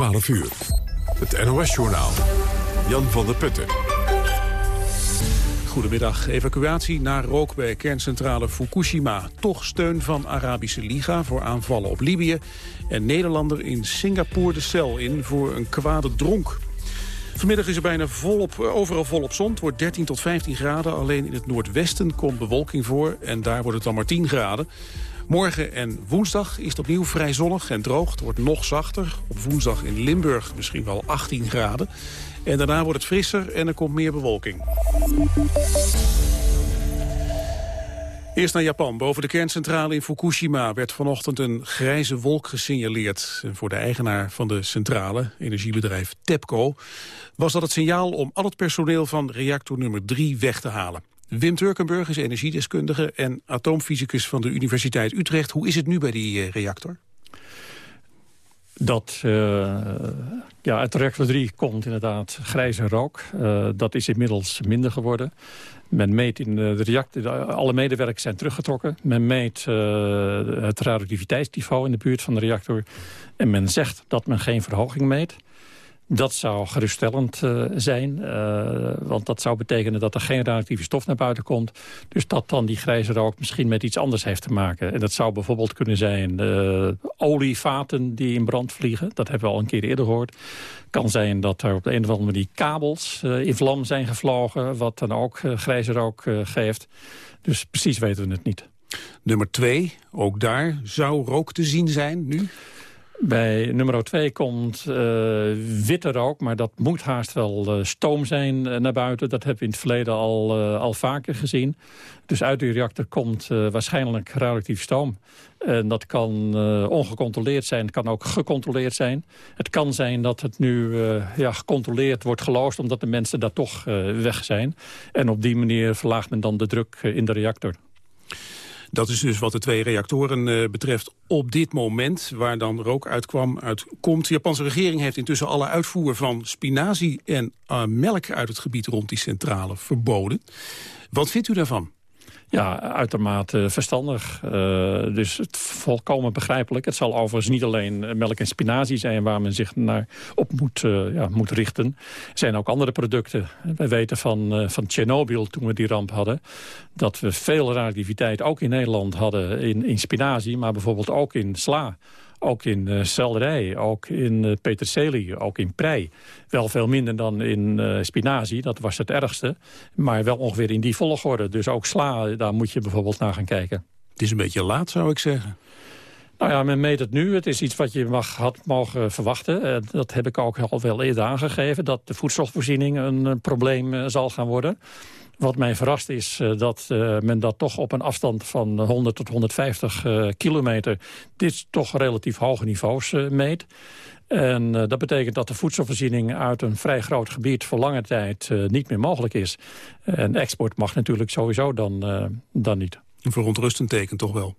12 uur. Het NOS-journaal. Jan van der Putten. Goedemiddag. Evacuatie naar rook bij kerncentrale Fukushima. Toch steun van Arabische Liga voor aanvallen op Libië. En Nederlander in Singapore de cel in voor een kwade dronk. Vanmiddag is er bijna volop, eh, overal volop zon. Het wordt 13 tot 15 graden. Alleen in het noordwesten komt bewolking voor. En daar wordt het dan maar 10 graden. Morgen en woensdag is het opnieuw vrij zonnig en droog. Het wordt nog zachter. Op woensdag in Limburg misschien wel 18 graden. En daarna wordt het frisser en er komt meer bewolking. Eerst naar Japan. Boven de kerncentrale in Fukushima werd vanochtend een grijze wolk gesignaleerd. En voor de eigenaar van de centrale, energiebedrijf TEPCO, was dat het signaal om al het personeel van reactor nummer 3 weg te halen. Wim Turkenburg is energiedeskundige en atoomfysicus van de Universiteit Utrecht. Hoe is het nu bij die eh, reactor? Dat uh, ja, uit reactor 3 komt inderdaad grijze rook. Uh, dat is inmiddels minder geworden. Men meet in de reactor, alle medewerkers zijn teruggetrokken. Men meet het radioactiviteitsniveau in de buurt van de reactor. En men zegt dat men geen verhoging meet. Dat zou geruststellend uh, zijn, uh, want dat zou betekenen dat er geen radioactieve stof naar buiten komt. Dus dat dan die grijze rook misschien met iets anders heeft te maken. En dat zou bijvoorbeeld kunnen zijn uh, olievaten die in brand vliegen. Dat hebben we al een keer eerder gehoord. kan zijn dat er op de een of andere manier kabels in vlam zijn gevlogen... wat dan ook grijze rook geeft. Dus precies weten we het niet. Nummer twee, ook daar zou rook te zien zijn nu? Bij nummer 2 komt uh, witte rook, maar dat moet haast wel uh, stoom zijn uh, naar buiten. Dat hebben we in het verleden al, al vaker gezien. Dus uit die reactor komt waarschijnlijk radioactief stoom. En dat kan ongecontroleerd zijn, het kan ook gecontroleerd zijn. Het kan zijn dat het nu ja, gecontroleerd wordt geloosd... omdat de mensen daar toch weg zijn. En op die manier verlaagt men dan de druk in de reactor. Dat is dus wat de twee reactoren uh, betreft op dit moment, waar dan rook uitkwam, uitkomt. De Japanse regering heeft intussen alle uitvoer van spinazie en uh, melk uit het gebied rond die centrale verboden. Wat vindt u daarvan? Ja, uitermate verstandig. Uh, dus het volkomen begrijpelijk. Het zal overigens niet alleen melk en spinazie zijn... waar men zich naar op moet, uh, ja, moet richten. Er zijn ook andere producten. Wij weten van, uh, van Tsjernobyl, toen we die ramp hadden... dat we veel radioactiviteit ook in Nederland hadden in, in spinazie... maar bijvoorbeeld ook in sla. Ook in uh, selderij, ook in uh, peterselie, ook in prei. Wel veel minder dan in uh, spinazie, dat was het ergste. Maar wel ongeveer in die volgorde. Dus ook sla, daar moet je bijvoorbeeld naar gaan kijken. Het is een beetje laat, zou ik zeggen. Nou ja, men meet het nu. Het is iets wat je mag, had mogen verwachten. dat heb ik ook al wel eerder aangegeven. Dat de voedselvoorziening een probleem zal gaan worden. Wat mij verrast is uh, dat uh, men dat toch op een afstand van 100 tot 150 uh, kilometer... dit toch relatief hoge niveaus meet. En dat betekent dat de voedselvoorziening uit een vrij groot gebied... voor lange tijd niet meer mogelijk is. En export mag natuurlijk sowieso dan, dan niet. Een verontrustend teken toch wel?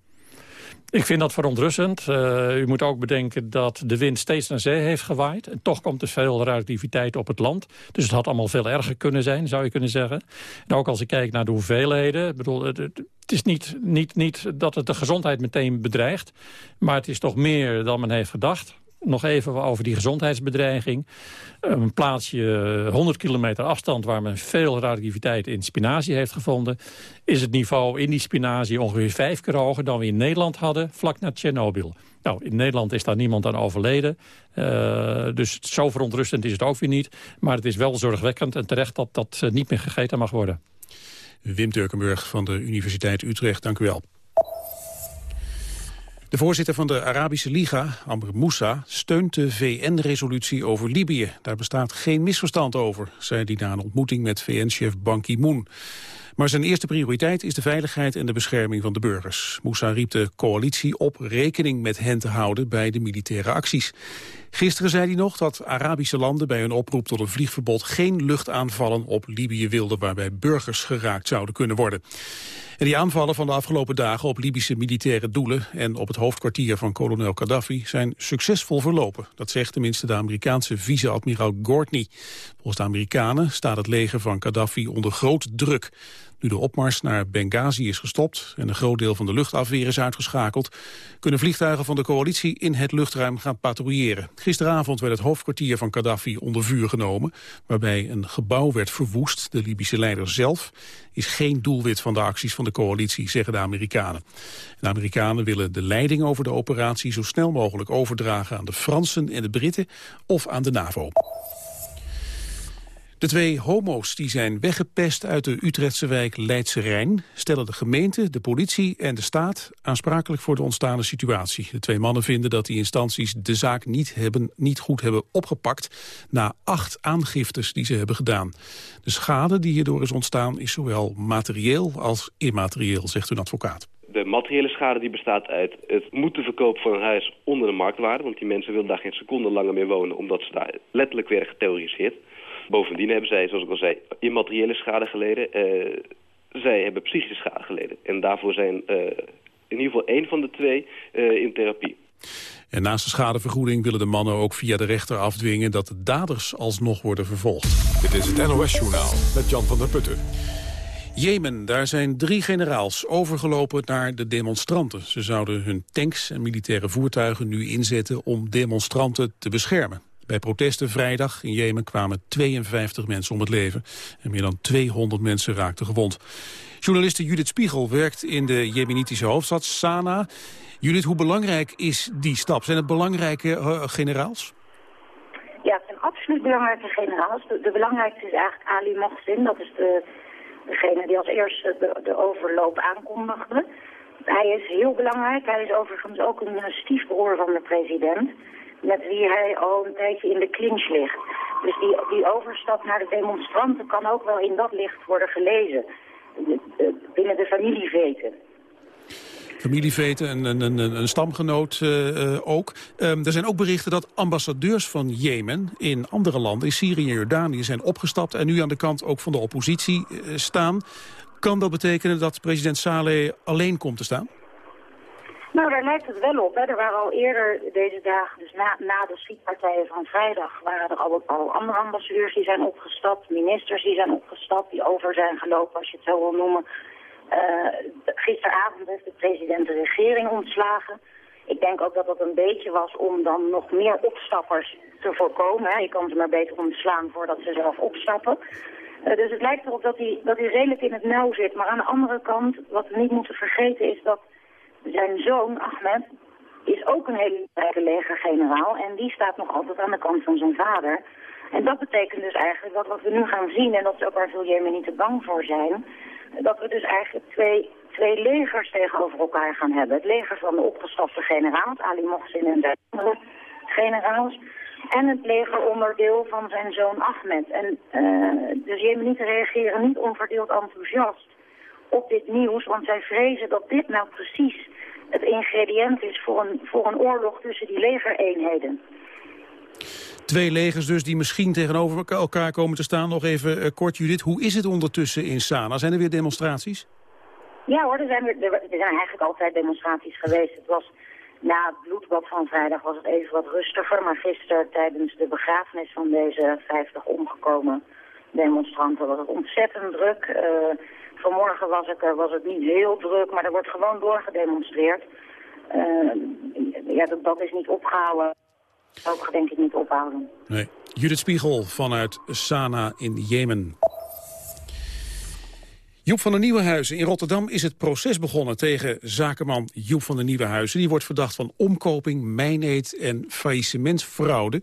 Ik vind dat verontrustend. Uh, u moet ook bedenken dat de wind steeds naar zee heeft gewaaid. En toch komt er veel radioactiviteit op het land. Dus het had allemaal veel erger kunnen zijn, zou je kunnen zeggen. En ook als ik kijk naar de hoeveelheden. Bedoel, het, het is niet, niet, niet dat het de gezondheid meteen bedreigt. Maar het is toch meer dan men heeft gedacht nog even over die gezondheidsbedreiging. Een plaatsje 100 kilometer afstand waar men veel radioactiviteit in spinazie heeft gevonden... is het niveau in die spinazie ongeveer vijf keer hoger dan we in Nederland hadden... vlak na Tsjernobyl. Nou, in Nederland is daar niemand aan overleden. Uh, dus zo verontrustend is het ook weer niet. Maar het is wel zorgwekkend en terecht dat dat eh, niet meer gegeten mag worden. Wim Turkenburg van de Universiteit Utrecht, dank u wel. De voorzitter van de Arabische Liga, Amr Moussa, steunt de VN-resolutie over Libië. Daar bestaat geen misverstand over, zei hij na een ontmoeting met VN-chef Ban Ki-moon. Maar zijn eerste prioriteit is de veiligheid en de bescherming van de burgers. Moussa riep de coalitie op rekening met hen te houden bij de militaire acties. Gisteren zei hij nog dat Arabische landen bij hun oproep tot een vliegverbod geen luchtaanvallen op Libië wilden waarbij burgers geraakt zouden kunnen worden. En die aanvallen van de afgelopen dagen op Libische militaire doelen en op het hoofdkwartier van kolonel Gaddafi zijn succesvol verlopen. Dat zegt tenminste de Amerikaanse vice-admiraal Gortney. Volgens de Amerikanen staat het leger van Gaddafi onder groot druk. Nu de opmars naar Benghazi is gestopt en een groot deel van de luchtafweer is uitgeschakeld, kunnen vliegtuigen van de coalitie in het luchtruim gaan patrouilleren. Gisteravond werd het hoofdkwartier van Gaddafi onder vuur genomen, waarbij een gebouw werd verwoest. De Libische leider zelf is geen doelwit van de acties van de coalitie, zeggen de Amerikanen. De Amerikanen willen de leiding over de operatie zo snel mogelijk overdragen aan de Fransen en de Britten of aan de NAVO. De twee homo's die zijn weggepest uit de Utrechtse wijk Leidse Rijn... stellen de gemeente, de politie en de staat aansprakelijk voor de ontstane situatie. De twee mannen vinden dat die instanties de zaak niet, hebben, niet goed hebben opgepakt... na acht aangiftes die ze hebben gedaan. De schade die hierdoor is ontstaan is zowel materieel als immaterieel, zegt hun advocaat. De materiële schade die bestaat uit het moeten verkopen van een huis onder de marktwaarde. Want die mensen willen daar geen seconde langer meer wonen omdat ze daar letterlijk werden geterroriseerd. Bovendien hebben zij, zoals ik al zei, immateriële schade geleden. Uh, zij hebben psychische schade geleden. En daarvoor zijn uh, in ieder geval één van de twee uh, in therapie. En naast de schadevergoeding willen de mannen ook via de rechter afdwingen... dat de daders alsnog worden vervolgd. Dit is het NOS-journaal met Jan van der Putten. Jemen, daar zijn drie generaals overgelopen naar de demonstranten. Ze zouden hun tanks en militaire voertuigen nu inzetten om demonstranten te beschermen. Bij protesten vrijdag in Jemen kwamen 52 mensen om het leven. En meer dan 200 mensen raakten gewond. Journaliste Judith Spiegel werkt in de jemenitische hoofdstad Sanaa. Judith, hoe belangrijk is die stap? Zijn het belangrijke uh, generaals? Ja, het zijn absoluut belangrijke generaals. De, belangrijkste is eigenlijk Ali Mohsin. Dat is de, degene die als eerste de, de overloop aankondigde. Hij is heel belangrijk. Hij is overigens ook een stiefbroer van de president met wie hij al een tijdje in de clinch ligt. Dus die, die overstap naar de demonstranten kan ook wel in dat licht worden gelezen. Binnen de familieveten. Familieveten en een, een, een, stamgenoot uh, ook. Um, er zijn ook berichten dat ambassadeurs van Jemen in andere landen, in Syrië en Jordanië, zijn opgestapt en nu aan de kant ook van de oppositie uh, staan. Kan dat betekenen dat president Saleh alleen komt te staan? Nou, daar lijkt het wel op. Er waren al eerder deze dagen, dus na, na de schietpartijen van vrijdag, waren er al, al andere ambassadeurs die zijn opgestapt, ministers die zijn opgestapt, die over zijn gelopen, als je het zo wil noemen. Uh, gisteravond heeft de president de regering ontslagen. Ik denk ook dat dat een beetje was om dan nog meer opstappers te voorkomen. Je kan ze maar beter ontslaan voordat ze zelf opstappen. Uh, dus het lijkt erop dat hij, dat hij redelijk in het nauw zit. Maar aan de andere kant, wat we niet moeten vergeten is dat zijn zoon, Ahmed, is ook een hele belangrijke legergeneraal. En die staat nog altijd aan de kant van zijn vader. En dat betekent dus eigenlijk dat wat we nu gaan zien, en dat is ook waar veel Jemenieten bang voor zijn, dat we dus eigenlijk twee, twee legers tegenover elkaar gaan hebben. Het leger van de opgestapte generaals, Ali Mohsin en de andere generaals, en het legeronderdeel van zijn zoon Ahmed. En uh, dus Jemenieten reageren niet onverdeeld enthousiast op dit nieuws, want zij vrezen dat dit nou precies het ingrediënt is voor een, voor een oorlog tussen die legereenheden. Twee legers dus die misschien tegenover elkaar komen te staan. Nog even uh, kort, Judith. Hoe is het ondertussen in Sana? Zijn er weer demonstraties? Ja hoor, er zijn, weer, er zijn eigenlijk altijd demonstraties geweest. Het was na het bloedbad van vrijdag was het even wat rustiger. Maar gisteren tijdens de begrafenis van deze 50 omgekomen demonstranten was het ontzettend druk. Uh, Vanmorgen was, ik, was het niet heel druk, maar er wordt gewoon doorgedemonstreerd. Uh, ja, dat, dat is niet opgehouden. Ook denk ik niet ophouden. Nee. Judith Spiegel vanuit Sana in Jemen. Joep van der Nieuwenhuizen. In Rotterdam is het proces begonnen tegen zakenman Joep van der Nieuwenhuizen. Die wordt verdacht van omkoping, mijneet en faillissementfraude.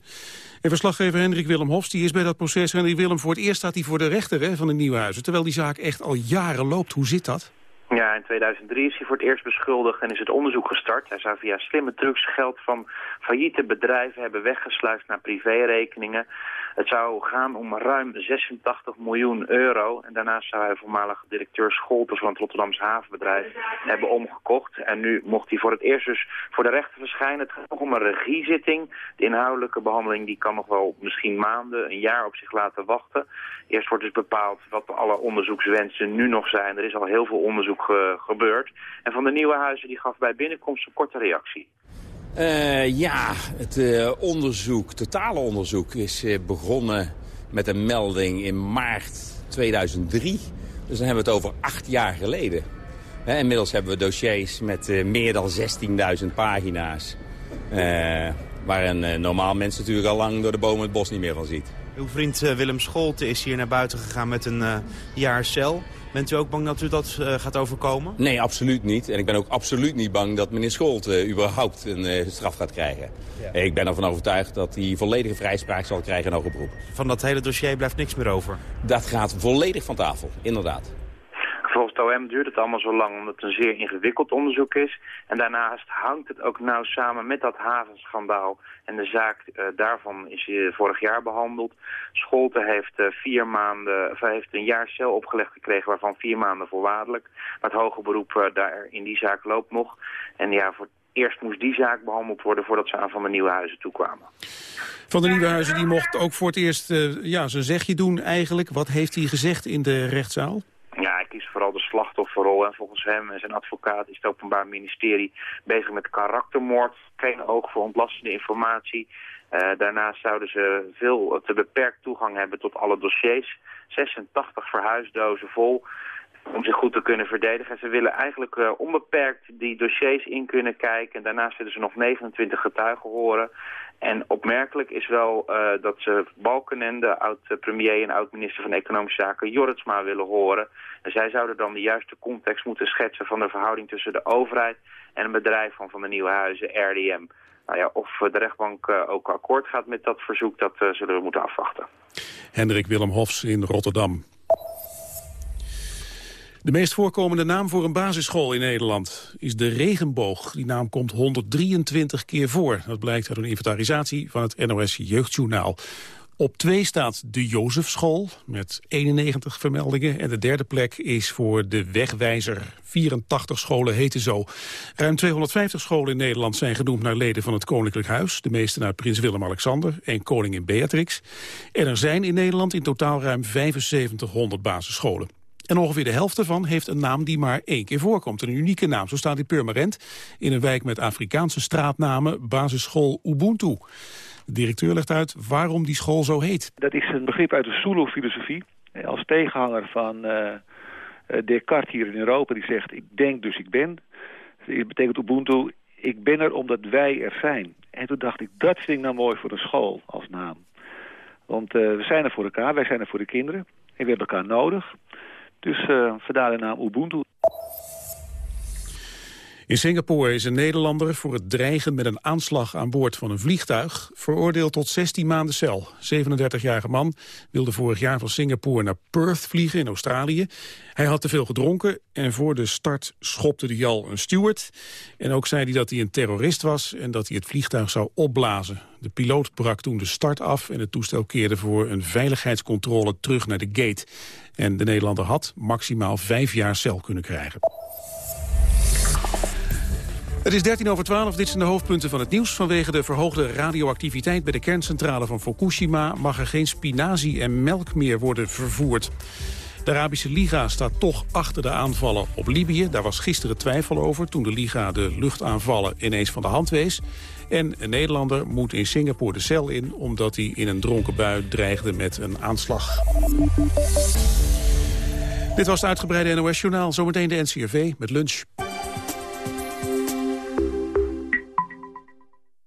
En verslaggever Hendrik Willem Hofs die is bij dat proces. Hendrik Willem, voor het eerst staat hij voor de rechter hè, van de Nieuwenhuizen. Terwijl die zaak echt al jaren loopt. Hoe zit dat? Ja, in 2003 is hij voor het eerst beschuldigd en is het onderzoek gestart. Hij zou via slimme trucs geld van failliete bedrijven hebben weggesluist naar privérekeningen. Het zou gaan om ruim 86 miljoen euro. En daarnaast zou hij voormalig directeur Scholten van het Rotterdamse havenbedrijf hebben omgekocht. En nu mocht hij voor het eerst dus voor de rechter verschijnen. Het gaat nog om een regiezitting. De inhoudelijke behandeling die kan nog wel misschien maanden, een jaar op zich laten wachten. Eerst wordt dus bepaald wat alle onderzoekswensen nu nog zijn. Er is al heel veel onderzoek uh, gebeurd. En Van de Nieuwe Huizen die gaf bij binnenkomst een korte reactie. Uh, ja, het uh, onderzoek, totale onderzoek is uh, begonnen met een melding in maart 2003 Dus dan hebben we het over acht jaar geleden. inmiddels hebben we dossiers met meer dan 16.000 pagina's. Waar een normaal mens natuurlijk al lang door de bomen het bos niet meer van ziet. Uw vriend Willem Scholte is hier naar buiten gegaan met een jaar cel. Bent u ook bang dat u dat uh, gaat overkomen? Nee, absoluut niet. En ik ben ook absoluut niet bang dat meneer Scholt uh, überhaupt een uh, straf gaat krijgen. Ja. Ik ben ervan overtuigd dat hij volledige vrijspraak zal krijgen in hoger beroep. Van dat hele dossier blijft niks meer over? Dat gaat volledig van tafel, inderdaad. Het OM duurt het allemaal zo lang omdat het een zeer ingewikkeld onderzoek is. En daarnaast hangt het ook nauw samen met dat havenschandaal. En de zaak uh, daarvan is uh, vorig jaar behandeld. Scholte heeft, uh, vier maanden, of heeft een jaar cel opgelegd gekregen, waarvan vier maanden voorwaardelijk. Maar het hoge beroep daar in die zaak loopt nog. En ja, voor eerst moest die zaak behandeld worden voordat ze aan Van de Nieuwe Huizen toekwamen. Van de Nieuwe Huizen die mocht ook voor het eerst ja, zijn zegje doen eigenlijk. Wat heeft hij gezegd in de rechtszaal? Vooral de slachtofferrol. En volgens hem en zijn advocaat is het Openbaar Ministerie bezig met karaktermoord. Geen oog voor ontlastende informatie. Uh, daarnaast zouden ze veel te beperkt toegang hebben tot alle dossiers. 86 verhuisdozen vol om zich goed te kunnen verdedigen. Ze willen eigenlijk uh, onbeperkt die dossiers in kunnen kijken. En daarnaast willen ze nog 29 getuigen horen. En opmerkelijk is wel uh, dat ze Balkenende, oud-premier en oud-minister van Economische Zaken, Jorritsma willen horen. En zij zouden dan de juiste context moeten schetsen van de verhouding tussen de overheid en een bedrijf van Van de Nieuwe Huizen, RDM. Nou ja, of de rechtbank uh, ook akkoord gaat met dat verzoek, dat zullen we moeten afwachten. Hendrik Willem Hofs in Rotterdam. De meest voorkomende naam voor een basisschool in Nederland is de regenboog. Die naam komt 123 keer voor. Dat blijkt uit een inventarisatie van het NOS Jeugdjournaal. Op twee staat de Jozefschool met 91 vermeldingen. En de derde plek is voor de Wegwijzer. 84 scholen heten zo. Ruim 250 scholen in Nederland zijn genoemd naar leden van het Koninklijk Huis. De meeste naar prins Willem-Alexander en koningin Beatrix. En er zijn in Nederland in totaal ruim 7500 basisscholen. En ongeveer de helft ervan heeft een naam die maar één keer voorkomt. Een unieke naam. Zo staat in Purmerend, in een wijk met Afrikaanse straatnamen, basisschool Ubuntu. De directeur legt uit waarom die school zo heet. Dat is een begrip uit de Zulu-filosofie. Als tegenhanger van uh, Descartes hier in Europa, die zegt ik denk dus ik ben. Dat betekent Ubuntu, ik ben er omdat wij er zijn. En toen dacht ik, dat vind ik nou mooi voor een school als naam. Want uh, we zijn er voor elkaar, wij zijn er voor de kinderen. En we hebben elkaar nodig. Dus uh, vandaar de naam Ubuntu. In Singapore is een Nederlander voor het dreigen met een aanslag aan boord van een vliegtuig veroordeeld tot 16 maanden cel. 37-jarige man wilde vorig jaar van Singapore naar Perth vliegen in Australië. Hij had te veel gedronken en voor de start schopte de al een steward. En ook zei hij dat hij een terrorist was en dat hij het vliegtuig zou opblazen. De piloot brak toen de start af en het toestel keerde voor een veiligheidscontrole terug naar de gate. En de Nederlander had maximaal vijf jaar cel kunnen krijgen. Het is 13 over 12, dit zijn de hoofdpunten van het nieuws. Vanwege de verhoogde radioactiviteit bij de kerncentrale van Fukushima... mag er geen spinazie en melk meer worden vervoerd. De Arabische Liga staat toch achter de aanvallen op Libië. Daar was gisteren twijfel over toen de Liga de luchtaanvallen ineens van de hand wees. En een Nederlander moet in Singapore de cel in... omdat hij in een dronken bui dreigde met een aanslag. Dit was het uitgebreide NOS-journaal. Zometeen de NCRV met lunch.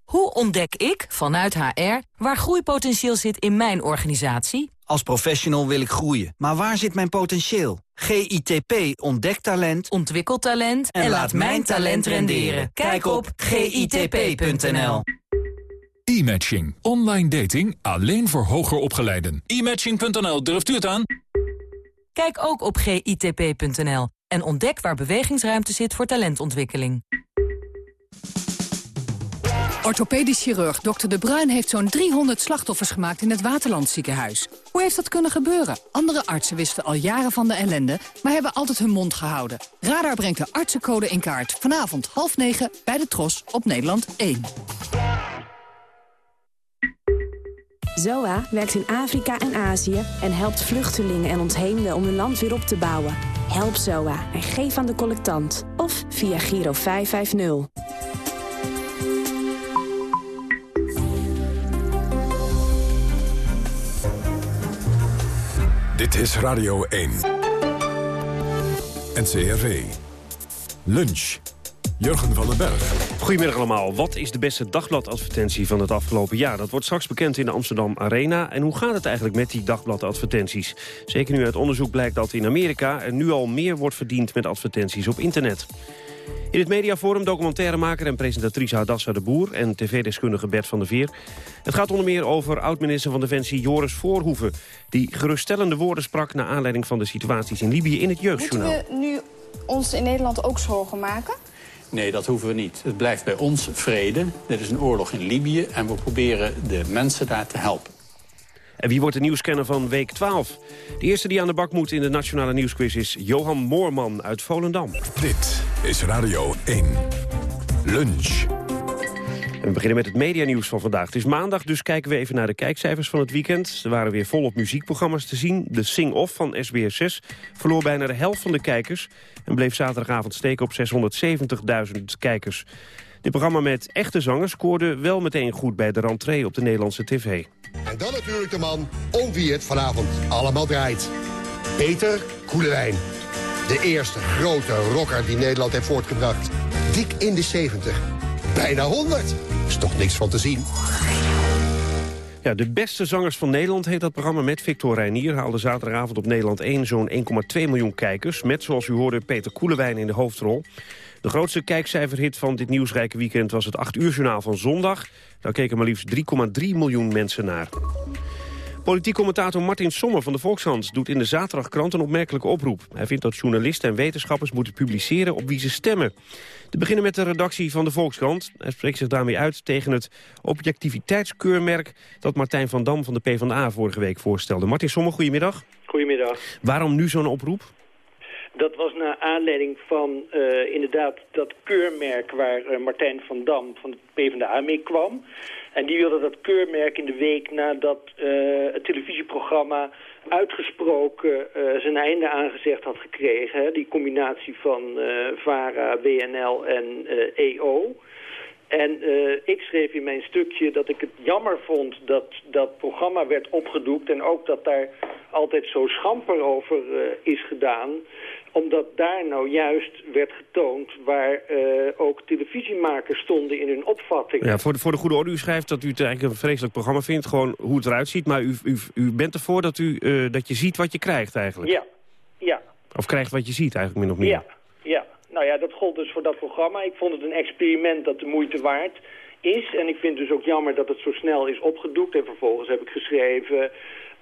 Hoe ontdek ik, vanuit HR, waar groeipotentieel zit in mijn organisatie? Als professional wil ik groeien, maar waar zit mijn potentieel? GITP ontdekt talent, ontwikkelt talent en, laat mijn talent renderen. Kijk op gitp.nl. E-matching. Online dating alleen voor hoger opgeleiden. E-matching.nl, durft u het aan? Kijk ook op gitp.nl en ontdek waar bewegingsruimte zit voor talentontwikkeling. Orthopedisch chirurg Dr. De Bruin heeft zo'n 300 slachtoffers gemaakt in het Waterlandziekenhuis. Hoe heeft dat kunnen gebeuren? Andere artsen wisten al jaren van de ellende, maar hebben altijd hun mond gehouden. Radar brengt de artsencode in kaart. Vanavond half negen bij de Tros op Nederland 1. ZOA werkt in Afrika en Azië en helpt vluchtelingen en ontheemden om hun land weer op te bouwen. Help ZOA en geef aan de collectant. Of via Giro 550. Dit is Radio 1. NCRV. Lunch. Jurgen van den Berg. Goedemiddag allemaal. Wat is de beste dagbladadvertentie van het afgelopen jaar? Dat wordt straks bekend in de Amsterdam Arena. En hoe gaat het eigenlijk met die dagbladadvertenties? Zeker nu uit onderzoek blijkt dat in Amerika er nu al meer wordt verdiend met advertenties op internet. In het mediaforum documentairemaker en presentatrice Hadassa de Boer... en tv-deskundige Bert van der Veer. Het gaat onder meer over oud-minister van Defensie Joris Voorhoeven... die geruststellende woorden sprak... naar aanleiding van de situaties in Libië in het jeugdjournaal. Moeten we nu ons in Nederland ook zorgen maken? Nee, dat hoeven we niet. Het blijft bij ons vrede. Dit is een oorlog in Libië en we proberen de mensen daar te helpen. En wie wordt de nieuwscanner van week 12? De eerste die aan de bak moet in de Nationale Nieuwsquiz is Johan Moorman uit Volendam. Dit is Radio 1. Lunch. We beginnen met het medianieuws van vandaag. Het is maandag, dus kijken we even naar de kijkcijfers van het weekend. Er waren weer volop muziekprogramma's te zien. De Sing-Off van SBS6 verloor bijna de helft van de kijkers... en bleef zaterdagavond steken op 670.000 kijkers. Dit programma met echte zangers scoorde wel meteen goed bij de rentree op de Nederlandse tv. En dan natuurlijk de man om wie het vanavond allemaal draait. Peter Koelewijn. De eerste grote rocker die Nederland heeft voortgebracht. Dik in de 70. Bijna 100. Is toch niks van te zien. Ja, de beste zangers van Nederland heet dat programma met Victor Reinier... haalde zaterdagavond op Nederland 1 zo'n 1,2 miljoen kijkers... met, zoals u hoorde, Peter Koelewijn in de hoofdrol. De grootste kijkcijferhit van dit nieuwsrijke weekend was het 8 uur journaal van zondag. Daar keken maar liefst 3,3 miljoen mensen naar. Politiek commentator Martin Sommer van de Volkskrant doet in de Zaterdagkrant een opmerkelijke oproep. Hij vindt dat journalisten en wetenschappers moeten publiceren op wie ze stemmen. Te beginnen met de redactie van de Volkskrant. Hij spreekt zich daarmee uit tegen het objectiviteitskeurmerk dat Martijn van Dam van de PvdA vorige week voorstelde. Martin Sommer, goedemiddag. Goedemiddag. Waarom nu zo'n oproep? Dat was naar aanleiding van uh, inderdaad dat keurmerk waar uh, Martijn van Dam van de PvdA mee kwam. En die wilde dat keurmerk in de week nadat uh, het televisieprogramma uitgesproken zijn einde aangezegd had gekregen. Hè, die combinatie van VARA, WNL en EO. En uh, ik schreef in mijn stukje dat ik het jammer vond dat dat programma werd opgedoekt... en ook dat daar altijd zo schamper over is gedaan omdat daar nou juist werd getoond waar uh, ook televisiemakers stonden in hun opvatting. Ja, voor de, voor de goede orde, u schrijft dat u het eigenlijk een vreselijk programma vindt, gewoon hoe het eruit ziet. Maar u, u, u bent ervoor dat, u, uh, dat je ziet wat je krijgt eigenlijk. Ja, ja. Of krijgt wat je ziet eigenlijk min of meer. Ja, ja. Nou ja, dat gold dus voor dat programma. Ik vond het een experiment dat de moeite waard is. En ik vind dus ook jammer dat het zo snel is opgedoekt. En vervolgens heb ik geschreven...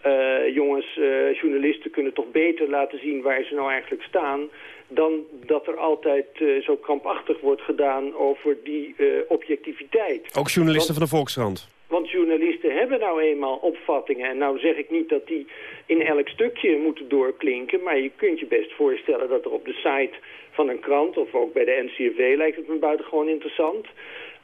Uh, jongens, uh, journalisten kunnen toch beter laten zien waar ze nou eigenlijk staan... dan dat er altijd uh, zo krampachtig wordt gedaan over die objectiviteit. Ook journalisten want, van de Volkskrant? Want journalisten hebben nou eenmaal opvattingen. En nou zeg ik niet dat die in elk stukje moeten doorklinken... maar je kunt je best voorstellen dat er op de site van een krant... of ook bij de NCRV lijkt het me buitengewoon interessant...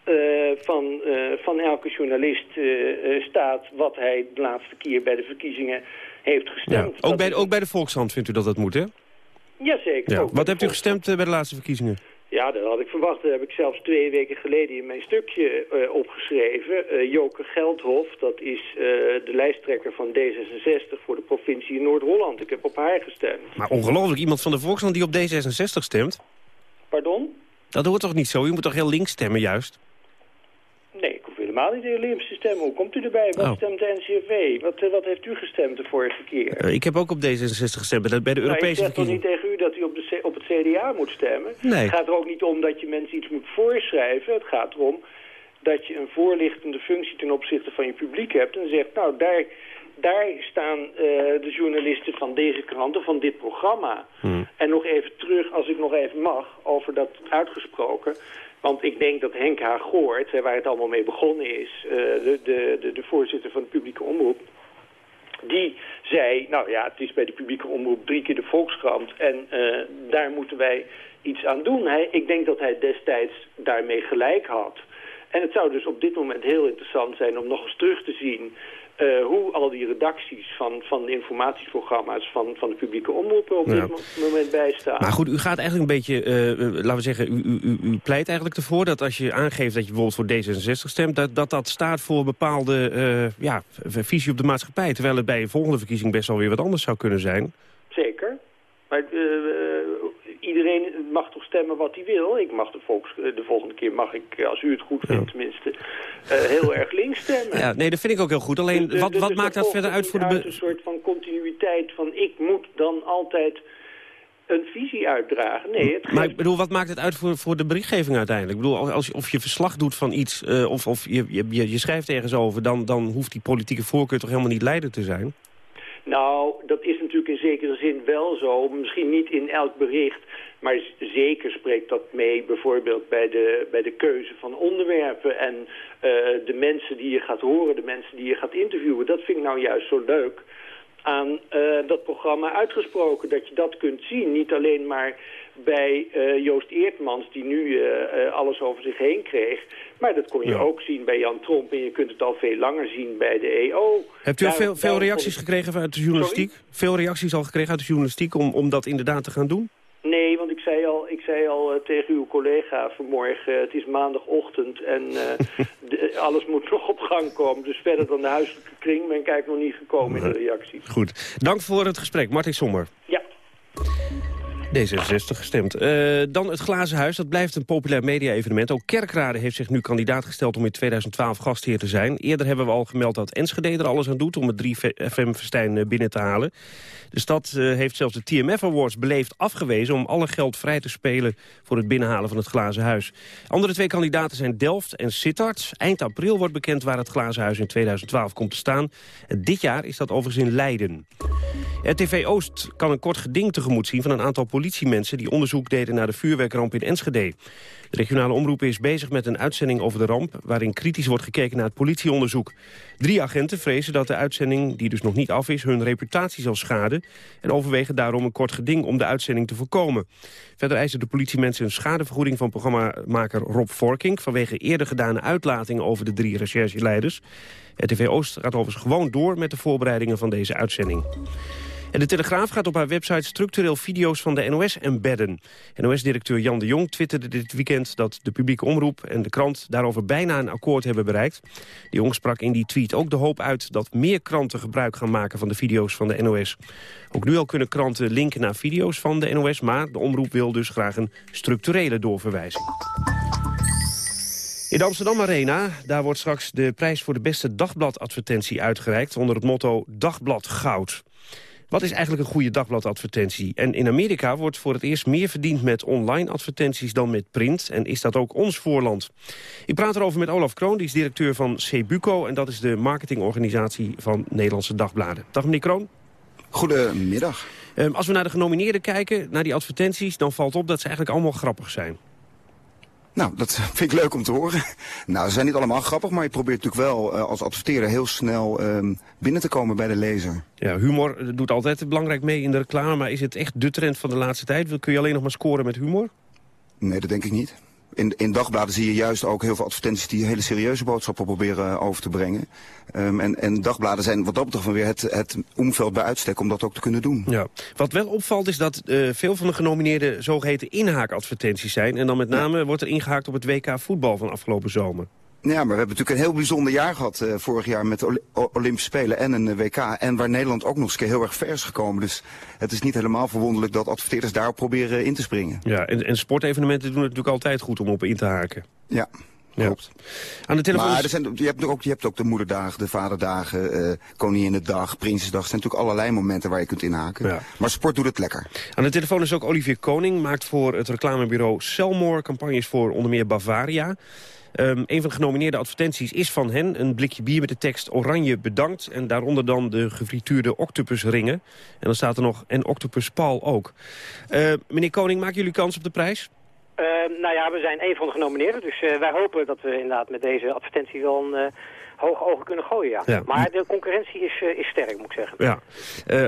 Uh, van, uh, van elke journalist uh, staat wat hij de laatste keer bij de verkiezingen heeft gestemd. Ja, ook, bij, ook bij de Volkshand vindt u dat dat moet, hè? Jazeker. Ja. Wat hebt u gestemd bij de laatste verkiezingen? Ja, dat had ik verwacht. Dat heb ik zelfs twee weken geleden in mijn stukje opgeschreven. Joke Geldhof, dat is de lijsttrekker van D66 voor de provincie Noord-Holland. Ik heb op haar gestemd. Maar ongelooflijk, iemand van de Volkshand die op D66 stemt? Pardon? Dat hoort toch niet zo? U moet toch heel links stemmen, juist? Helemaal niet links te stemmen. Hoe komt u erbij? Wat oh. stemt de NCRV? Wat, uh, wat heeft u gestemd de vorige keer? Uh, ik heb ook op D66 gestemd, bij de nou, Europese ik zeg toch niet tegen u dat u op, de, op het CDA moet stemmen? Nee. Het gaat er ook niet om dat je mensen iets moet voorschrijven. Het gaat erom dat je een voorlichtende functie ten opzichte van je publiek hebt. En zegt, nou, daar, daar staan uh, de journalisten van deze kranten, van dit programma. Hmm. En nog even terug, als ik nog even mag, over dat uitgesproken... Want ik denk dat Henk H. Goort, waar het allemaal mee begonnen is... Uh, de, de, de, voorzitter van de publieke omroep... die zei, nou ja, het is bij de publieke omroep drie keer de Volkskrant... en uh, daar moeten wij iets aan doen. Ik denk dat hij destijds daarmee gelijk had. En het zou dus op dit moment heel interessant zijn om nog eens terug te zien... Uh, hoe al die redacties van, van de informatieprogramma's van, van de publieke omroepen op dit moment bijstaan. Maar goed, u gaat eigenlijk een beetje, uh, laten we zeggen, u, u, u, pleit eigenlijk ervoor dat als je aangeeft dat je bijvoorbeeld voor D66 stemt, dat dat, dat staat voor een bepaalde uh, ja, visie op de maatschappij. Terwijl het bij een volgende verkiezing best wel weer wat anders zou kunnen zijn. Zeker. Maar iedereen mag toch stemmen wat hij wil. Ik mag de, volks, de volgende keer mag ik, als u het goed vindt tenminste, heel erg links stemmen. Ja, nee, dat vind ik ook heel goed. Alleen, Dus- wat, dus wat maakt dat verder er uit voor de... be- Een soort van continuïteit van ik moet dan altijd een visie uitdragen. Nee, het Maar ik bedoel, wat maakt het uit voor, voor de berichtgeving uiteindelijk? Ik bedoel, als, of je verslag doet van iets, eh, of, of je, je, je, je schrijft ergens over... Dan, dan hoeft die politieke voorkeur toch helemaal niet leider te zijn? Nou, dat is natuurlijk in zekere zin wel zo. Misschien niet in elk bericht, maar zeker spreekt dat mee bijvoorbeeld bij de, bij de keuze van onderwerpen en eh, de mensen die je gaat horen, de mensen die je gaat interviewen. Dat vind ik nou juist zo leuk aan eh, dat programma uitgesproken, dat je dat kunt zien. Niet alleen maar bij eh, Joost Eertmans, die nu alles over zich heen kreeg. Maar dat kon je ook zien bij Jan Tromp en je kunt het al veel langer zien bij de EO. Hebt u al veel, veel reacties gekregen uit de journalistiek? Veel reacties al gekregen uit de journalistiek om, om dat inderdaad te gaan doen? Nee, want ik zei al, ik zei al eh, tegen uw collega vanmorgen... eh, het is maandagochtend en eh, de- alles moet nog op gang komen. Dus verder dan de huiselijke kring ben ik eigenlijk nog niet gekomen in de reacties. Goed. Dank voor het gesprek. Martin Sommer. Ja. D66 gestemd. Eh, dan het Glazen Huis. Dat blijft een populair media-evenement. Ook Kerkrade heeft zich nu kandidaat gesteld om in 2012 gastheer te zijn. Eerder hebben we al gemeld dat Enschede er alles aan doet... om het 3FM-festijn binnen te halen. De stad eh, heeft zelfs de TMF Awards beleefd afgewezen... om alle geld vrij te spelen voor het binnenhalen van het Glazen Huis. Andere twee kandidaten zijn Delft en Sittard. Eind april wordt bekend waar het Glazen Huis in 2012 komt te staan. En dit jaar is dat overigens in Leiden. RTV Oost kan een kort geding tegemoet zien van een aantal politiemensen... die onderzoek deden naar de vuurwerkramp in Enschede. De regionale omroep is bezig met een uitzending over de ramp... waarin kritisch wordt gekeken naar het politieonderzoek. Drie agenten vrezen dat de uitzending, die dus nog niet af is... hun reputatie zal schaden en overwegen daarom een kort geding... om de uitzending te voorkomen. Verder eisen de politiemensen een schadevergoeding van programmamaker Rob Vorking... vanwege eerder gedane uitlatingen over de drie rechercheleiders. RTV Oost gaat overigens gewoon door met de voorbereidingen van deze uitzending. En de Telegraaf gaat op haar website structureel video's van de NOS embedden. NOS-directeur Jan de Jong twitterde dit weekend dat de publieke omroep en de krant daarover bijna een akkoord hebben bereikt. De Jong sprak in die tweet ook de hoop uit dat meer kranten gebruik gaan maken van de video's van de NOS. Ook nu al kunnen kranten linken naar video's van de NOS, maar de omroep wil dus graag een structurele doorverwijzing. In de Amsterdam Arena, daar wordt straks de prijs voor de beste dagbladadvertentie uitgereikt onder het motto Dagblad Goud. Wat is eigenlijk een goede dagbladadvertentie? En in Amerika wordt voor het eerst meer verdiend met online advertenties dan met print. En is dat ook ons voorland? Ik praat erover met Olaf Kroon, die is directeur van Cebuco. En dat is de marketingorganisatie van Nederlandse dagbladen. Dag meneer Kroon. Goedemiddag. Ehm, als we naar de genomineerden kijken, naar die advertenties... dan valt op dat ze eigenlijk allemaal grappig zijn. Nou, dat vind ik leuk om te horen. Nou, ze zijn niet allemaal grappig, maar je probeert natuurlijk wel eh, als adverteerder heel snel ehm, binnen te komen bij de lezer. Ja, humor eh, doet altijd belangrijk mee in de reclame... maar is het echt de trend van de laatste tijd? Kun je alleen nog maar scoren met humor? Nee, dat denk ik niet. In, in dagbladen zie je juist ook heel veel advertenties die hele serieuze boodschappen proberen eh, over te brengen. Ehm, en, en dagbladen zijn wat dat betreft weer het, het omveld bij uitstek om dat ook te kunnen doen. Ja. Wat wel opvalt is dat eh, veel van de genomineerden zogeheten inhaakadvertenties zijn. En dan met name wordt er ingehaakt op het WK voetbal van afgelopen zomer. Ja, maar we hebben natuurlijk een heel bijzonder jaar gehad eh, vorig jaar met de Olympische Spelen en een eh, WK. En waar Nederland ook nog eens een keer heel erg ver is gekomen. Dus het is niet helemaal verwonderlijk dat adverteerders daarop proberen in te springen. Ja, en, en sportevenementen doen het natuurlijk altijd goed om op in te haken. Ja. Klopt. Aan de telefoon Maar er zijn, je, hebt ook, je hebt ook de moederdagen, de vaderdagen, eh Koninginnedag, Prinsesdag. Het zijn natuurlijk allerlei momenten waar je kunt inhaken. Maar sport doet het lekker. Aan de telefoon is ook Olivier Koning, maakt voor het reclamebureau Selmore campagnes voor onder meer Bavaria. Ehm, een van de genomineerde advertenties is van hen. Een blikje bier met de tekst Oranje bedankt. En daaronder dan de gefrituurde octopusringen. En dan staat er nog en octopus Paul ook. Eh, meneer Koning, maken jullie kans op de prijs? Eh, nou ja, we zijn een van de genomineerden. Dus eh, wij hopen dat we inderdaad met deze advertentie wel een eh, hoge ogen kunnen gooien. Ja. Ja. Maar de concurrentie is, eh, is sterk, moet ik zeggen. Ja.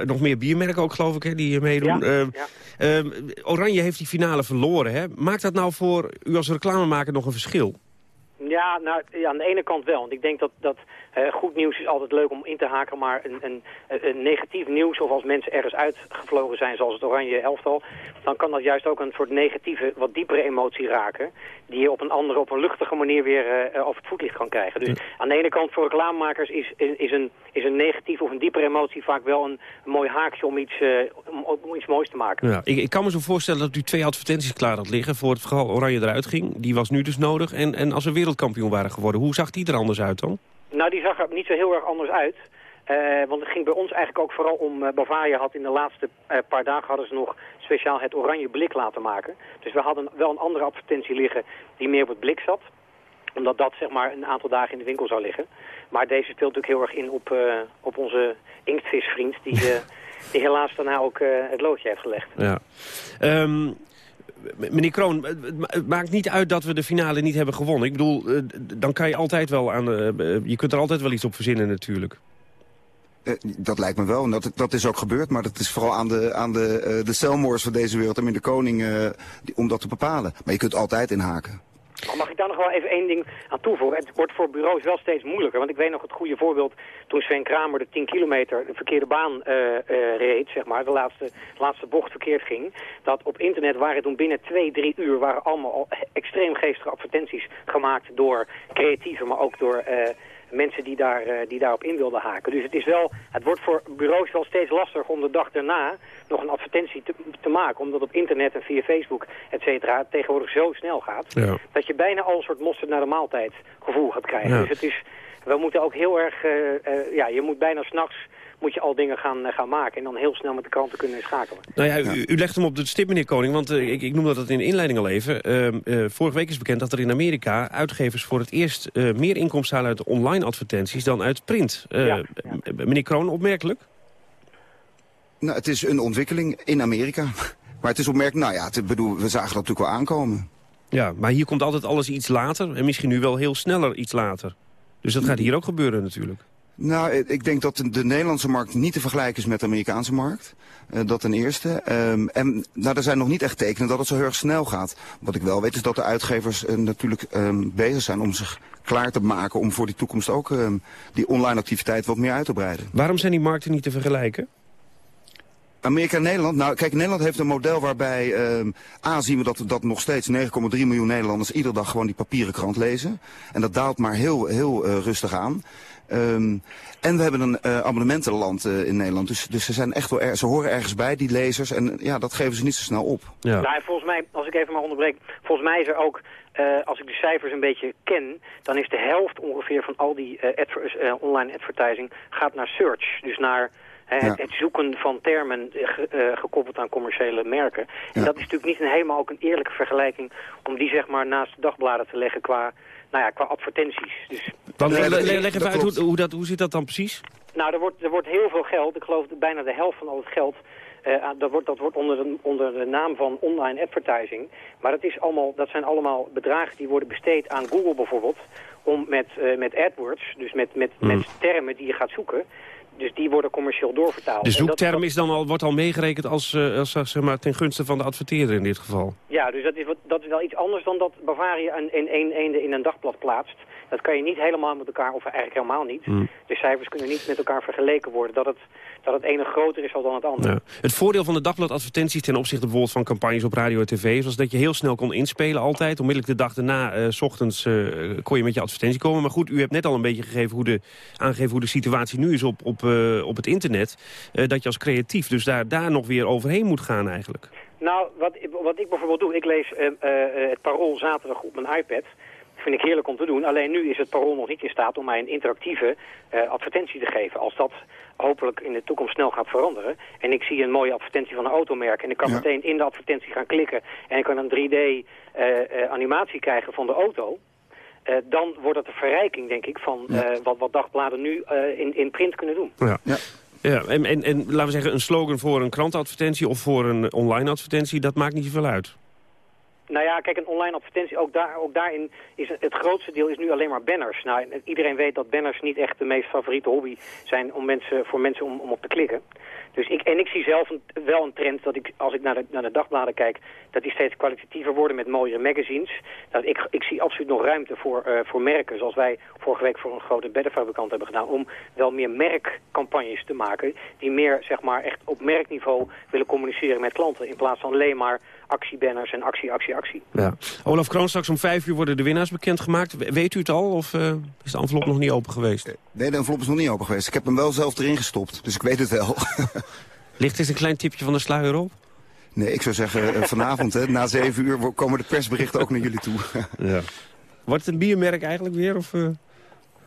Nog meer biermerken ook, geloof ik, hè, die hier meedoen. Ja, Ehm, ja. ehm, Oranje heeft die finale verloren. Hè? Maakt dat nou voor u als reclamemaker nog een verschil? Ja, nou, aan de ene kant wel. Want ik denk dat, dat Eh, goed nieuws is altijd leuk om in te haken, maar een, een, een negatief nieuws... of als mensen ergens uitgevlogen zijn, zoals het oranje elftal... dan kan dat juist ook een soort negatieve, wat diepere emotie raken... die je op een andere, op een luchtige manier weer uh, over het voetlicht kan krijgen. Dus aan de ene kant voor reclamemakers is, is, een, is een negatieve of een diepere emotie... vaak wel een, mooi haakje om iets, om, om, iets moois te maken. Ja, ik, ik, kan me zo voorstellen dat u twee advertenties klaar had liggen... voor het geval Oranje eruit ging. Die was nu dus nodig. En, en als we wereldkampioen waren geworden, hoe zag die er anders uit dan? Nou, die zag er niet zo heel erg anders uit. Uh, want het ging bij ons eigenlijk ook vooral om... Uh, Bavaria had in de laatste uh, paar dagen hadden ze nog speciaal het oranje blik laten maken. Dus we hadden wel een andere advertentie liggen die meer op het blik zat. Omdat dat zeg maar een aantal dagen in de winkel zou liggen. Maar deze speelt natuurlijk heel erg in op, op onze inktvisvriend... die, die helaas daarna ook het loodje heeft gelegd. Ja. Um, meneer Kroon, het maakt niet uit dat we de finale niet hebben gewonnen. Ik bedoel, eh, dan kan je altijd wel aan... Eh, je kunt er altijd wel iets op verzinnen natuurlijk. Uh, dat lijkt me wel. En dat, dat is ook gebeurd. Maar dat is vooral aan de, aan de, de Selmores van deze wereld en de koning om dat te bepalen. Maar je kunt altijd inhaken. Mag ik daar nog wel even één ding aan toevoegen? Het wordt voor bureaus wel steeds moeilijker. Want ik weet nog het goede voorbeeld toen Sven Kramer de 10 kilometer de verkeerde baan uh, uh, reed, zeg maar, de laatste, laatste bocht verkeerd ging. Dat op internet waren toen binnen twee, drie uur waren allemaal al extreem geestige advertenties gemaakt door creatieven, maar ook door... mensen die, daar, uh, die daarop in wilden haken. Dus het, is wel, het wordt voor bureaus wel steeds lastiger om de dag daarna nog een advertentie te, te maken. Omdat op internet en via Facebook, et cetera, tegenwoordig zo snel gaat. Ja. Dat je bijna al een soort mosterd naar de maaltijd gevoel gaat krijgen. Ja. Dus het is, we moeten ook heel erg, uh, uh, ja, je moet bijna s'nachts moet je al dingen gaan, uh, gaan maken. En dan heel snel met de kranten kunnen schakelen. Nou ja, u, u legt hem op de stip, meneer Koning. Want uh, ik, ik noemde dat in de inleiding al even. Uh, vorige week is bekend dat er in Amerika uitgevers voor het eerst meer inkomsten halen uit online advertenties dan uit print. Ja, ja. Meneer Kroon, opmerkelijk? Nou, het is een ontwikkeling in Amerika. Maar het is opmerkelijk, nou ja, het, bedoel, we zagen dat natuurlijk wel aankomen. Ja, maar hier komt altijd alles iets later. En misschien nu wel heel sneller iets later. Dus dat gaat hier ook gebeuren natuurlijk. Nou, ik denk dat de, de, Nederlandse markt niet te vergelijken is met de Amerikaanse markt. Uh, dat ten eerste. Um, en nou, er zijn nog niet echt tekenen dat het zo heel erg snel gaat. Wat ik wel weet is dat de uitgevers uh, natuurlijk um, bezig zijn om zich klaar te maken... om voor die toekomst ook um, die online activiteit wat meer uit te breiden. Waarom zijn die markten niet te vergelijken? Amerika en Nederland? Nou, kijk, Nederland heeft een model waarbij... Uh, A, zien we dat, dat nog steeds 9,3 miljoen Nederlanders... iedere dag gewoon die papieren krant lezen. En dat daalt maar heel, heel uh, rustig aan. Um, en we hebben een uh, abonnementenland uh, in Nederland. Dus, dus ze, zijn echt wel er, ze horen ergens bij, die lezers. En ja, dat geven ze niet zo snel op. Ja. Nou, volgens mij, als ik even maar onderbreek... Volgens mij is er ook, uh, als ik de cijfers een beetje ken... dan is de helft ongeveer van al die adver online advertising... gaat naar search. Dus naar... Het, ja. het, zoeken van termen uh, gekoppeld aan commerciële merken. En ja. dat is natuurlijk niet een, helemaal ook een eerlijke vergelijking... om die zeg maar naast de dagbladen te leggen qua, nou ja, qua advertenties. Dus, Dan, leg, leg, leg even uit, hoe, hoe, dat, hoe zit dat dan precies? Nou, er wordt, er wordt heel veel geld. Ik geloof bijna de helft van al het geld... Uh, dat wordt, dat wordt onder, de, onder de naam van online advertising. Maar dat, is allemaal, dat zijn allemaal bedragen die worden besteed aan Google bijvoorbeeld... om met, uh, met AdWords, dus met, met, mm. met termen die je gaat zoeken dus die worden commercieel doorvertaald. De zoekterm is dan al, wordt al meegerekend als, uh, als zeg maar, ten gunste van de adverteerder in dit geval? Ja, dus dat is, dat is wel iets anders dan dat Bavaria een, een, een eende in een dagblad plaatst. Dat kan je niet helemaal met elkaar, of eigenlijk helemaal niet. Mm. De cijfers kunnen niet met elkaar vergeleken worden. Dat het, dat het ene groter is dan het andere. Ja. Het voordeel van de dagbladadvertenties ten opzichte bijvoorbeeld van campagnes op radio en tv... was dat je heel snel kon inspelen altijd. Onmiddellijk de dag daarna, uh, s ochtends, uh, kon je met je advertentie komen. Maar goed, u hebt net al een beetje gegeven hoe de, aangegeven hoe de situatie nu is op, op, op het internet. dat je als creatief dus daar, daar nog weer overheen moet gaan eigenlijk. Nou, wat, wat ik bijvoorbeeld doe, ik lees het Parool zaterdag op mijn iPad vind ik heerlijk om te doen. Alleen nu is het parool nog niet in staat om mij een interactieve uh, advertentie te geven. Als dat hopelijk in de toekomst snel gaat veranderen. En ik zie een mooie advertentie van een automerk. En ik kan ja. meteen in de advertentie gaan klikken. En ik kan een 3D uh, uh, animatie krijgen van de auto. Uh, dan wordt het een verrijking, denk ik, van ja. uh, wat, wat dagbladen nu uh, in, in print kunnen doen. Ja. ja. Ja, en, en, en laten we zeggen, een slogan voor een krantadvertentie of voor een online advertentie, dat maakt niet zoveel uit. Nou ja, kijk, een online advertentie, ook, daar, ook daarin is het grootste deel is nu alleen maar banners. Nou, en iedereen weet dat banners niet echt de meest favoriete hobby zijn om mensen, voor mensen om, om op te klikken. Dus ik, en ik zie zelf wel een trend dat ik, als ik naar de, naar de dagbladen kijk, dat die steeds kwalitatiever worden met mooiere magazines. Dat ik, ik zie absoluut nog ruimte voor, eh, voor merken, zoals wij vorige week voor een grote beddenfabrikant hebben gedaan, om wel meer merkcampagnes te maken, die meer, zeg maar, echt op merkniveau willen communiceren met klanten, in plaats van alleen maar actiebanners en actie, actie, actie. Ja. Olaf Kroon, straks om vijf uur worden de winnaars bekendgemaakt. Weet u het al of uh, is de envelop nog niet open geweest? Nee, de envelop is nog niet open geweest. Ik heb hem wel zelf erin gestopt, dus ik weet het wel. Ligt eens een klein tipje van de sluier op? Nee, ik zou zeggen uh, vanavond, hè, na zeven uur, komen de persberichten ook naar jullie toe. ja. Wordt het een biermerk eigenlijk weer? Of, uh...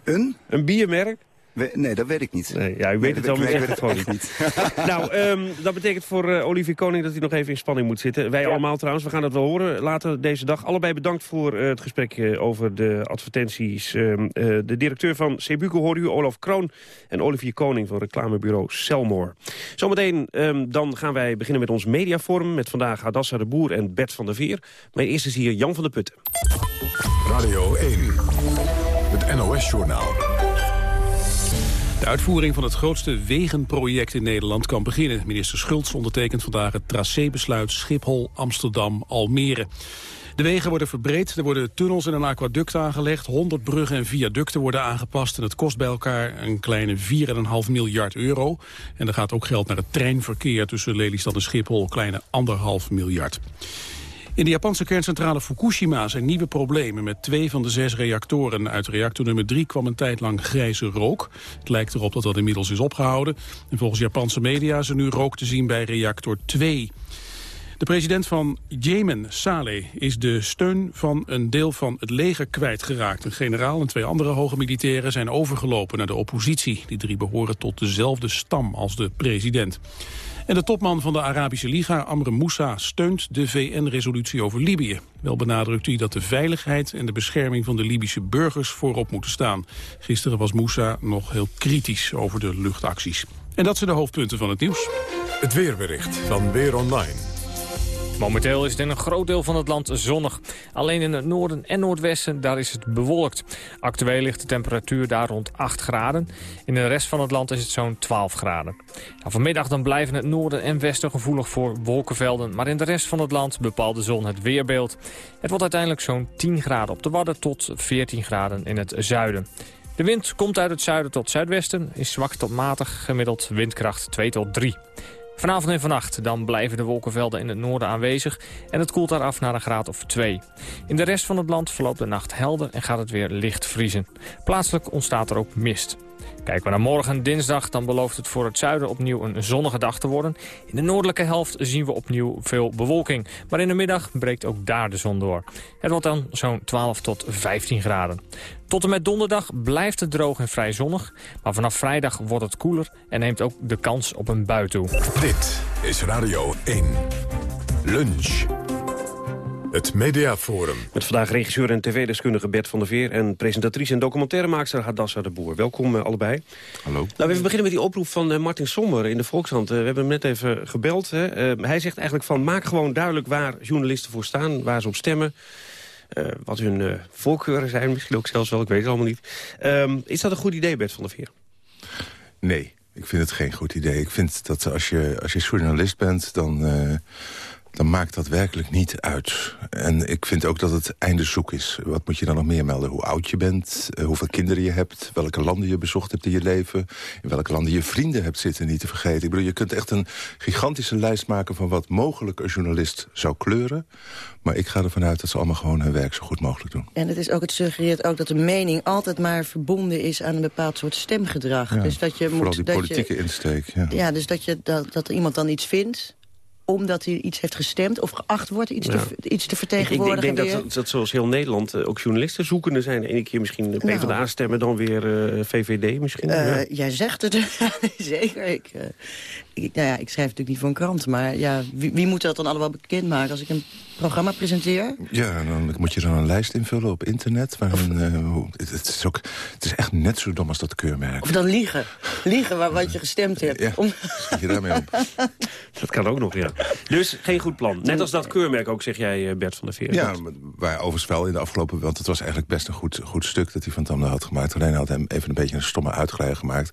Een? Een biermerk? We, nee, dat weet ik niet. Nee, ja, u weet het wel, maar nee, het gewoon niet. nou, um, dat betekent voor uh, Olivier Koning dat hij nog even in spanning moet zitten. Wij ja. allemaal trouwens, we gaan het wel horen later deze dag. Allebei bedankt voor uh, het gesprek uh, over de advertenties. Um, de directeur van Cebuco hoor u, Olaf Kroon. En Olivier Koning van reclamebureau Selmore. Zometeen um, dan gaan wij beginnen met ons mediaforum. Met vandaag Hadassa de Boer en Bert van der Veer. Maar eerst is hier Jan van der Putten. Radio 1, het NOS-journaal. De uitvoering van het grootste wegenproject in Nederland kan beginnen. Minister Schultz ondertekent vandaag het tracébesluit Schiphol, Amsterdam, Almere. De wegen worden verbreed, er worden tunnels en een aquaduct aangelegd... 100 bruggen en viaducten worden aangepast... en het kost bij elkaar een kleine 4,5 miljard euro. En er gaat ook geld naar het treinverkeer tussen Lelystad en Schiphol... kleine 1,5 miljard. In de Japanse kerncentrale Fukushima zijn nieuwe problemen met twee van de zes reactoren. Uit reactor nummer drie kwam een tijd lang grijze rook. Het lijkt erop dat dat inmiddels is opgehouden. En volgens Japanse media is er nu rook te zien bij reactor 2. De president van Jemen, Saleh, is de steun van een deel van het leger kwijtgeraakt. Een generaal en twee andere hoge militairen zijn overgelopen naar de oppositie. Die drie behoren tot dezelfde stam als de president. En de topman van de Arabische Liga, Amr Moussa, steunt de VN-resolutie over Libië. Wel benadrukt hij dat de veiligheid en de bescherming van de Libische burgers voorop moeten staan. Gisteren was Moussa nog heel kritisch over de luchtacties. En dat zijn de hoofdpunten van het nieuws. Het weerbericht van Weer Online. Momenteel is het in een groot deel van het land zonnig. Alleen in het noorden en noordwesten daar is het bewolkt. Actueel ligt de temperatuur daar rond 8 graden. In de rest van het land is het zo'n 12 graden. Nou, vanmiddag dan blijven het noorden en westen gevoelig voor wolkenvelden. Maar in de rest van het land bepaalt de zon het weerbeeld. Het wordt uiteindelijk zo'n 10 graden op de Wadden tot 14 graden in het zuiden. De wind komt uit het zuiden tot zuidwesten, is zwak tot matig, gemiddeld windkracht 2 tot 3. Vanavond en vannacht dan blijven de wolkenvelden in het noorden aanwezig... en het koelt daar af naar een graad of 2. In de rest van het land verloopt de nacht helder en gaat het weer licht vriezen. Plaatselijk ontstaat er ook mist. Kijken we naar morgen dinsdag, dan belooft het voor het zuiden opnieuw een zonnige dag te worden. In de noordelijke helft zien we opnieuw veel bewolking. Maar in de middag breekt ook daar de zon door. Het wordt dan zo'n 12 tot 15 graden. Tot en met donderdag blijft het droog en vrij zonnig. Maar vanaf vrijdag wordt het koeler en neemt ook de kans op een bui toe. Dit is Radio 1. Lunch. Het Mediaforum. Met vandaag regisseur en tv-deskundige Bert van der Veer... en presentatrice en documentairemaakster Hadassa de Boer. Welkom uh, allebei. Hallo. Nou, we even beginnen met die oproep van uh, Martin Sommer in de Volkshand. Uh, we hebben hem net even gebeld. Hè. hij zegt eigenlijk van maak gewoon duidelijk waar journalisten voor staan... waar ze op stemmen. wat hun voorkeuren zijn, misschien ook zelfs wel, ik weet het allemaal niet. Ehm, is dat een goed idee, Bert van der Veer? Nee, ik vind het geen goed idee. Ik vind dat als je, als je journalist bent, dan dan maakt dat werkelijk niet uit. En ik vind ook dat het einde zoek is. Wat moet je dan nog meer melden? Hoe oud je bent, eh, hoeveel kinderen je hebt... welke landen je bezocht hebt in je leven... in welke landen je vrienden hebt zitten, niet te vergeten. Ik bedoel, je kunt echt een gigantische lijst maken... van wat mogelijk een journalist zou kleuren. Maar ik ga ervan uit dat ze allemaal gewoon hun werk zo goed mogelijk doen. En het, is ook, het suggereert ook dat de mening altijd maar verbonden is... aan een bepaald soort stemgedrag. Ja, dus dat je vooral moet, die dat politieke je, insteek. Ja. Ja, dus dat, je, dat, dat iemand dan iets vindt omdat hij iets heeft gestemd of geacht wordt iets, Ja. te, iets te Ik, ik, vertegenwoordigen. ik denk dat, weer. dat, dat zoals heel Nederland eh, ook journalisten zoekende zijn. De ene keer misschien de PvdA Nou. stemmen, dan weer eh, VVD misschien. Eh, ja. Jij zegt het, zeker. Ik, eh, ik, nou ja, ik schrijf natuurlijk niet voor een krant, maar ja, wie, wie moet dat dan allemaal bekendmaken als ik een programma presenteer? Ja, dan moet je dan een lijst invullen op internet. Waarin, het, het is ook, het is echt net zo dom als dat keurmerk. Of dan liegen. Liegen waar, wat je gestemd hebt. Ja, Om- je daarmee op. Dat kan ook nog, ja. Dus geen goed plan. Net als dat keurmerk ook, zeg jij eh, Bert van der Veer. Ja, wij overigens wel in de afgelopen... want het was eigenlijk best een goed, goed stuk dat hij van Tamda had gemaakt. Alleen had hem even een beetje een stomme uitgeleide gemaakt...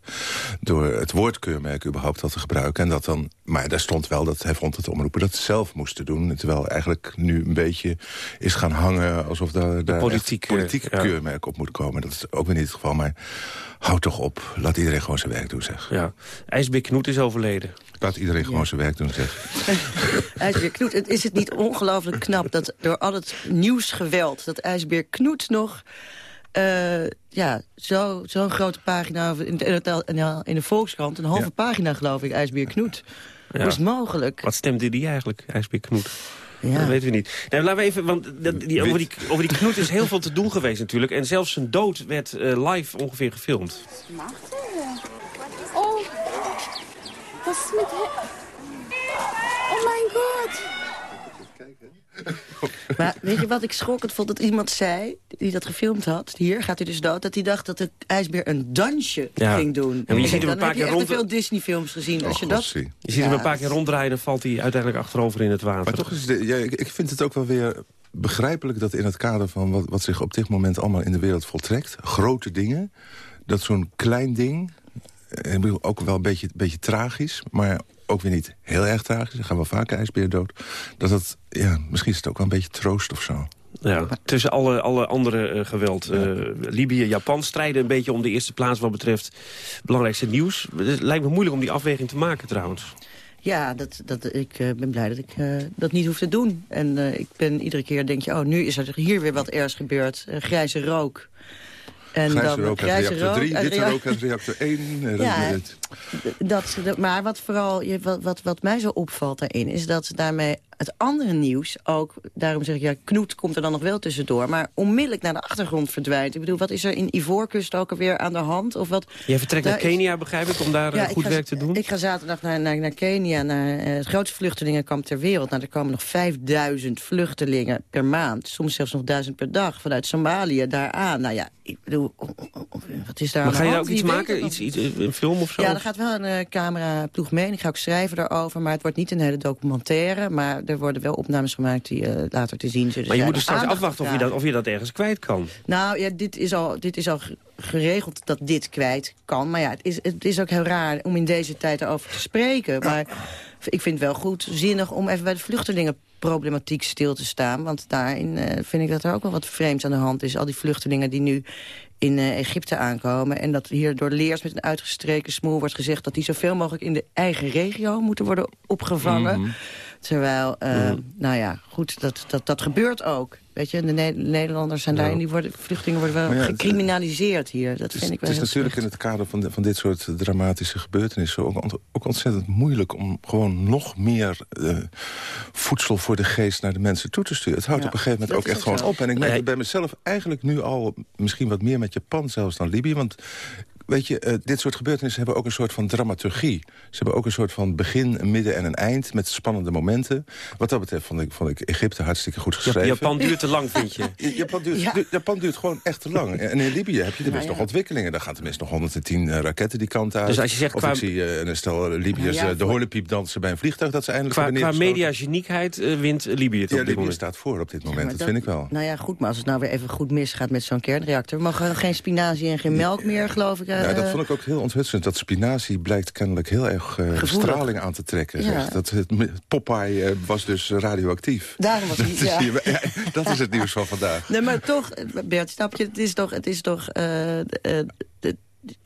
door het woord keurmerk überhaupt al te gebruiken. En dat dan, maar daar stond wel dat hij vond dat de omroepen dat zelf moesten doen. Terwijl eigenlijk nu een beetje is gaan hangen... alsof daar, daar politiek, politieke ja. keurmerk op moet komen. Dat is ook weer niet het geval, maar houd toch op. Laat iedereen gewoon zijn werk doen, zeg. Ja. IJsbeer Knoet is overleden. Laat iedereen gewoon zijn werk doen, zeg. IJsbeer Knoet, het- is het niet ongelooflijk knap dat door al het nieuwsgeweld... dat IJsbeer Knoet nog eh, ja, zo- zo'n grote pagina in de, in de- in de Volkskrant... een halve pagina geloof ik, IJsbeer Knoet. Ja. Hoe is het mogelijk? Wat stemde die eigenlijk, IJsbeer Knoet? Ja. Dat weten we niet. Nou, laten we even, want dat- die, over, die, over die knoet is heel veel te doen geweest natuurlijk. En zelfs zijn dood werd eh, live ongeveer gefilmd. Oh, was ist mit... He- Maar weet je wat ik schokkend vond? Dat iemand zei, die dat gefilmd had, hier gaat hij dus dood... dat hij dacht dat de ijsbeer een dansje Ja. ging doen. En je Ik ziet hem een paar heb je keer echt rond- te veel Disney-films gezien. als je dat... zie. Je ziet hem een paar keer ronddraaien en valt hij uiteindelijk achterover in het water. Maar toch is de, ja, ik, ik vind het ook wel weer begrijpelijk dat in het kader van wat, wat zich op dit moment allemaal in de wereld voltrekt, grote dingen, dat zo'n klein ding, eh, ik bedoel, ook wel een beetje, beetje tragisch, maar ook weer niet heel erg tragisch, er gaan wel vaker ijsbeer dood, dat het, ja, misschien is het ook wel een beetje troost of zo. Ja, tussen alle, alle andere eh, geweld. eh, Libië, Japan strijden een beetje om de eerste plaats wat betreft belangrijkste nieuws. Het lijkt me moeilijk om die afweging te maken trouwens. Ja, dat, dat, ik eh, ben blij dat ik eh, dat niet hoef te doen. En eh, ik ben iedere keer denk je, oh, nu is er hier weer wat ergs gebeurd. Grijze rook. En grijze rook uit reactor 3, uit witte rook uit reactor 1. eh, Ja, dat- Dat, dat- maar wat, vooral, wat, wat, wat mij zo opvalt daarin... is dat daarmee het andere nieuws ook... daarom zeg ik, ja, Knoet komt er dan nog wel tussendoor... maar onmiddellijk naar de achtergrond verdwijnt. Ik bedoel, wat is er in Ivoorkust ook alweer aan de hand? Of wat, Jij vertrekt naar is- Kenia, begrijp ik, om daar eh, Ja, goed ga- werk te doen? Ik ga zaterdag naar, naar, naar Kenia, naar eh, het grootste vluchtelingenkamp ter wereld. Nou, er komen nog 5000 vluchtelingen per maand. Soms zelfs nog duizend per dag vanuit Somalië daaraan. Nou ja, ik bedoel, wat is daar Maar aan ga je de daar ook hand? iets maken? Iets, iets, een film of zo? Ja, er gaat wel een eh, cameraploeg mee. en Ik ga ook schrijven daarover, maar het wordt niet een hele documentaire. Maar er worden wel opnames gemaakt die eh, later te zien zullen maar je moet dus straks afwachten of je, dat, of je dat ergens kwijt kan. Nou ja, dit is al, dit is al ge- geregeld dat dit kwijt kan. Maar ja, het is, het is ook heel raar om in deze tijd erover te spreken. Maar ik vind het wel goed zinnig om even bij de vluchtelingenproblematiek stil te staan. Want daarin eh, vind ik dat er ook wel wat vreemds aan de hand is. Al die vluchtelingen die nu in eh, Egypte aankomen. En dat hier door leers met een uitgestreken smoel wordt gezegd... dat die zoveel mogelijk in de eigen regio moeten worden opgevangen. Mhm. Terwijl, eh, Mhm. nou ja, goed, dat, dat, dat gebeurt ook. Weet je, de Ne- Nederlanders zijn Ja. daarin, die worden, vluchtelingen worden wel ja, gecriminaliseerd hier. Dat Het is, vind ik wel het is natuurlijk in het kader van, de- van dit soort dramatische gebeurtenissen... ook, ont- ook ontzettend moeilijk om gewoon nog meer eh, voedsel voor de geest naar de mensen toe te sturen. Het houdt Ja, op een gegeven moment dat ook echt gewoon zo. op. En ik merk Nee. bij mezelf eigenlijk nu al misschien wat meer met Japan zelfs dan Libië. Want Weet je, eh, dit soort gebeurtenissen hebben ook een soort van dramaturgie. Ze hebben ook een soort van begin, een midden en een eind... met spannende momenten. Wat dat betreft vond ik, vond ik Egypte hartstikke goed geschreven. Japan duurt te lang, vind je? Japan duurt, Ja. du- Japan duurt gewoon echt te lang. En in Libië heb je er best ja. nog ontwikkelingen. Daar gaan tenminste nog 110 eh, raketten die kant uit. Dus als je zegt of qua- ik zie eh, een stel Libiërs Nou ja, de horlepiep dansen bij een vliegtuig... dat ze eindelijk Qua, hebben qua mediageniekheid wint Libië het Ja, op dit Libië moment. staat voor op dit moment, dat, dat- vind ik wel. Nou ja, goed, maar als het nou weer even goed misgaat met zo'n kernreactor... mogen we geen spinazie en geen melk meer, geloof ik. Ja, dat eh, vond ik ook heel onthutsend. Dat spinazie blijkt kennelijk heel erg eh, straling aan te trekken. Ja. zeg. Dat, het, Popeye eh, was dus radioactief. Daarom was Dat is, ja. dat is het nieuws van vandaag. Nee, maar toch, Bert, snap je, het is toch, het is toch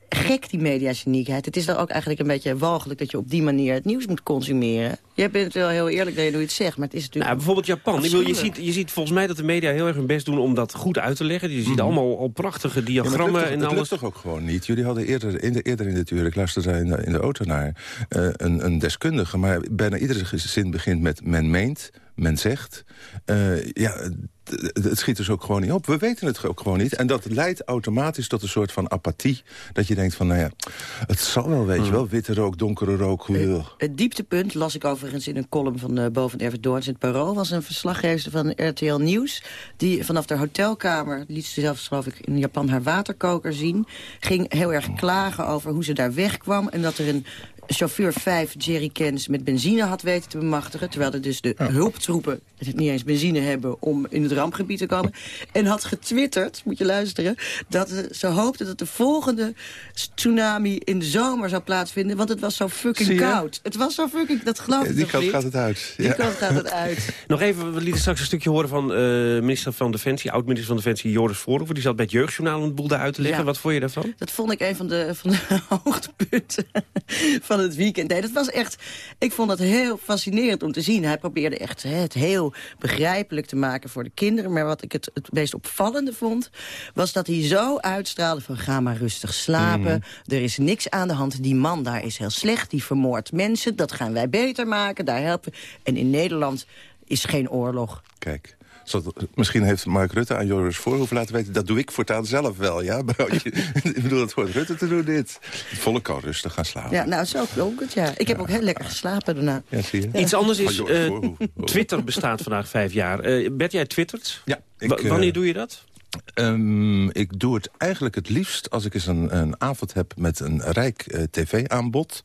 gek, die mediageniekheid. Het is dan ook eigenlijk een beetje walgelijk dat je op die manier het nieuws moet consumeren. Je bent wel heel eerlijk dat je het zegt, maar het is natuurlijk... Nou, bijvoorbeeld Japan. Ik bedoel, je, ziet, je ziet volgens mij dat de media heel erg hun best doen om dat goed uit te leggen. Je ziet allemaal al prachtige Mhm. Ja, diagrammen lukt, toch, en het lukt alles. toch ook gewoon niet? Jullie hadden eerder in, de, eerder in dit uur, ik luisterde daar in de, in de auto naar, eh, een, een deskundige. Maar bijna iedere zin begint met men meent, men zegt. Eh, ja, het- schiet dus ook gewoon niet op. We weten het ook gewoon niet. En dat leidt automatisch tot een soort van apathie. Dat je denkt van, nou ja, het zal wel, weet je wel. Witte rook, donkere rook. Hoe, Het dieptepunt las ik overigens in een column van uh, Boven Evert Doorns in het Parool. was een verslaggever van RTL Nieuws. Die vanaf de hotelkamer, liet ze zelfs geloof ik in Japan haar waterkoker zien. Ging heel erg klagen over hoe ze daar wegkwam. En dat er een chauffeur vijf jerrycans met benzine had weten te bemachtigen. Terwijl er dus de hulptroepen het niet eens benzine hebben om in het rampgebied te komen. En had getwitterd, moet je luisteren, dat ze hoopten dat de volgende tsunami in de zomer zou plaatsvinden. Want het was zo fucking koud. Het was zo fucking, dat geloof ik Die kant gaat het uit. Die kant gaat het uit. Nog even, we lieten straks een stukje horen van uh, minister van Defensie, oud-minister van Defensie Joris Voorhoeven. Die zat bij het Jeugdjournaal om het boel daar uit te leggen. Ja. Wat vond je daarvan? Dat vond ik een van de, van de hoogtepunten van het weekend. Nee, dat was echt, ik vond dat heel fascinerend om te zien. Hij probeerde echt hè, het heel begrijpelijk te maken voor de kinderen. Maar wat ik het, het meest opvallende vond, was dat hij zo uitstraalde van ga maar rustig slapen. Er is niks aan de hand. Die man daar is heel slecht, die vermoordt mensen. Dat gaan wij beter maken, daar helpen. En in Nederland is geen oorlog. Kijk. Zodat, misschien heeft Mark Rutte aan Joris Voorhoeven laten weten... dat doe ik voortaan zelf wel, ja? ik bedoel, het hoort Rutte te doen, dit. Het volk kan rustig gaan slapen. Ja, nou, zo klonk het, ja. Ik heb ook heel lekker geslapen daarna. Ja, zie je. Iets anders is, Joris eh. Twitter bestaat vandaag vijf jaar. Uh, Bert, jij twittert? Ja. ik, Wa- wanneer eh, doe je dat? Ehm, ik doe het eigenlijk het liefst als ik eens een, een avond heb met een rijk eh, tv-aanbod.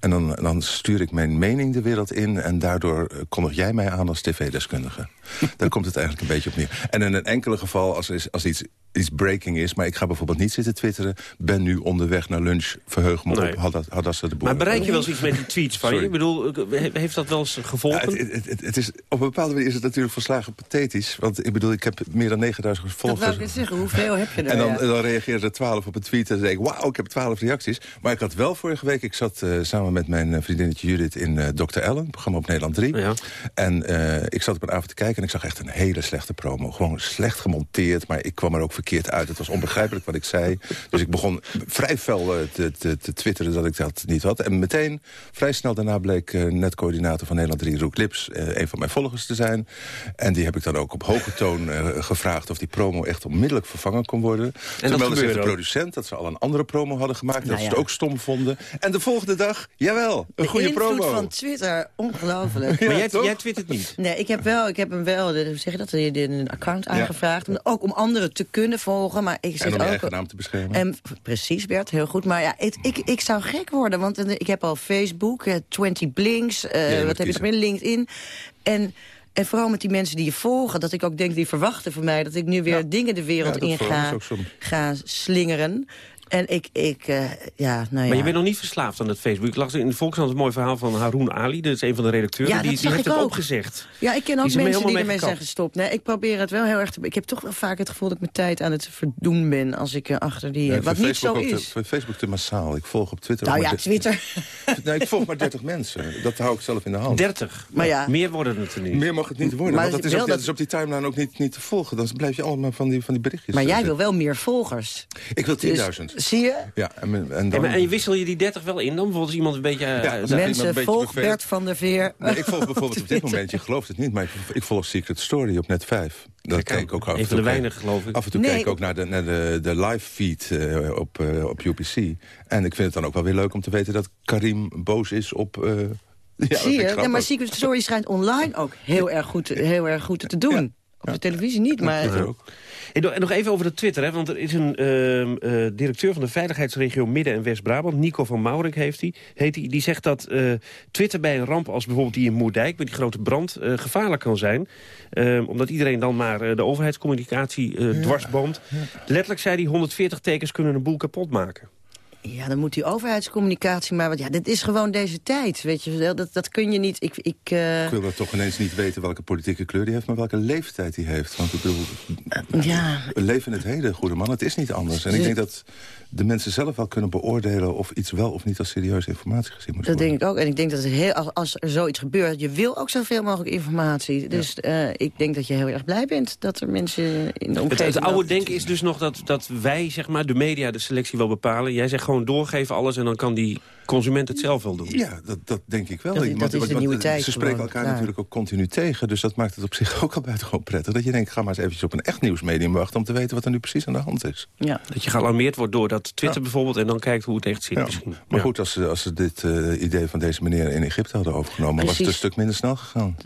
En dan, dan stuur ik mijn mening de wereld in... en daardoor eh, kondig jij mij aan als tv-deskundige. Daar komt het eigenlijk een beetje op neer. En in een enkele geval, als, als iets, iets breaking is... maar ik ga bijvoorbeeld niet zitten twitteren... ben nu onderweg naar lunch, verheug me Nee. op, had, had ze de boel. Maar bereik je wel eens iets met die tweets van je? Ik bedoel, he- heeft dat wel eens Ja, gevolgen? het, het, het, het is, op een bepaalde manier is het natuurlijk volslagen pathetisch. Want ik bedoel, ik heb meer dan 9000 Dat volgers. wou ik net zeggen, hoeveel heb je er? En dan, dan reageerden er twaalf op een tweet en dan denk ik, wauw, ik heb twaalf reacties. Maar ik had wel vorige week, ik zat eh, samen met mijn eh, vriendinnetje Judith in eh Dr. Ellen, programma op Nederland 3. Ja. En eh, ik zat op een avond te kijken en ik zag echt een hele slechte promo. Gewoon slecht gemonteerd, maar ik kwam er ook verkeerd uit. Het was onbegrijpelijk wat ik zei. Dus ik begon vrij fel eh, te, te, te twitteren dat ik dat niet had. En meteen, vrij snel daarna bleek eh, netcoördinator van Nederland 3, Roek Lips, eh, een van mijn volgers te zijn. En die heb ik dan ook op hoge toon eh, gevraagd of die promo echt onmiddellijk vervangen kon worden. Toen meldde zich de producent dat ze al een andere promo hadden gemaakt. dat Nou ze het ook stom vonden. En de volgende dag, jawel, een De goede promo. van Twitter, ongelooflijk. Ja, maar jij, twittert niet? Nee, ik heb wel, ik heb hem wel, hoe zeg je dat, een account aangevraagd. Om, ook om anderen te kunnen volgen, maar ik En zit om je ook... eigen naam te beschermen. En, precies, Bert, heel goed. Maar ja, het, ik, ik zou gek worden, want eh, ik heb al Facebook, eh, 20 Blinks, eh, je moet wat heb nog meer, LinkedIn. En, en vooral met die mensen die je volgen, dat ik ook denk, die verwachten van mij... dat ik nu weer dingen de wereld Ja, in ik ga slingeren. En ik, ik eh, ja, nou ja... Maar je bent nog niet verslaafd aan het Facebook. Ik las in de Volkskrant een mooi verhaal van Haroon Ali. Dat is een van de redacteuren. Ja, die dat die zag heeft ik het ook. gezegd. Ja, ik ken ook Die mensen die ermee mee zijn gestopt. Nee, ik probeer het wel heel erg te... Ik heb toch wel vaak het gevoel dat ik mijn tijd aan het verdoen ben... als ik achter die... Ja, wat niet zo is. Te, Facebook te massaal. Ik volg op Twitter... Nou ja, de- Twitter. Nee, ik volg maar 30 mensen. Dat hou ik zelf in de hand. 30. Maar ja. Meer worden het er niet. Meer mag het niet worden. Maar want dat is, wel op, dat- dat is op die timeline ook niet, niet te volgen. Dan blijf je allemaal van die, van die berichtjes. Maar jij wil wel meer volgers. Ik wil 10.000. Zie je? ja, en, en En, dan... en je wissel je die 30 wel in dan? Bijvoorbeeld als iemand een beetje... Ja, eh, Mensen, een beetje volg. Bert van der Veer. Nee, ik volg bijvoorbeeld op dit moment, je gelooft het niet, maar ik, ik volg Secret Story op net 5. Dat Kijk, kijk ik ook af en toe weinigen, geloof ik. Af en toe Nee, kijk ik ook naar de, naar de, de live feed eh, op, eh, op UPC. En ik vind het dan ook wel weer leuk om te weten dat Karim boos is op... eh, ja, zie je? Ja, maar Secret Story schijnt online ook heel erg goed, heel erg goed te doen. Op de televisie niet, maar... Dat ook. En nog- en nog even over de Twitter, hè, want er is een ehm, eh, directeur van de veiligheidsregio Midden- en West-Brabant, Nico van Maurik heeft hij, heet hij, die zegt dat eh, Twitter bij een ramp als bijvoorbeeld die in Moerdijk, met die grote brand, eh, gevaarlijk kan zijn. Ehm, omdat iedereen dan maar eh, de overheidscommunicatie eh dwarsboomt. Letterlijk zei hij, 140 tekens kunnen een boel kapot maken. Ja, dan moet die overheidscommunicatie maar... Want ja, dit is gewoon deze tijd, weet je wel. Dat, dat kun je niet... Ik, ik, eh, Ik wil toch ineens niet weten welke politieke kleur die heeft... maar welke leeftijd die heeft. Want ik bedoel, ja, we leven in het heden, goede man. Het is niet anders. En ik denk dat de mensen zelf wel kunnen beoordelen... of iets wel of niet als serieuze informatie gezien moet dat worden. denk ik ook. En ik denk dat het heel, als, er zoiets gebeurt... je wil ook zoveel mogelijk informatie. Dus eh, ik denk dat je heel erg blij bent... dat er mensen in de Het, omgeving... het oude denken is dus nog dat, dat wij, zeg maar, de media de selectie wel bepalen. Jij zegt gewoon doorgeven alles en dan kan die consument het zelf wel doen. Ja, dat, dat denk ik wel. Dat- Want- is de nieuwe tijd Ze spreken gewoon, elkaar klaar. natuurlijk ook continu tegen. Dus dat maakt het op zich ook al buitengewoon prettig. Dat je denkt, ga maar eens eventjes op een echt nieuwsmedium wachten... om te weten wat er nu precies aan de hand is. Ja. Dat je gealarmeerd wordt door dat Twitter bijvoorbeeld... en dan kijkt hoe het echt zit Ja. misschien. Maar Ja. goed, als ze, als ze dit eh, idee van deze meneer in Egypte hadden overgenomen... was het een stuk minder snel gegaan.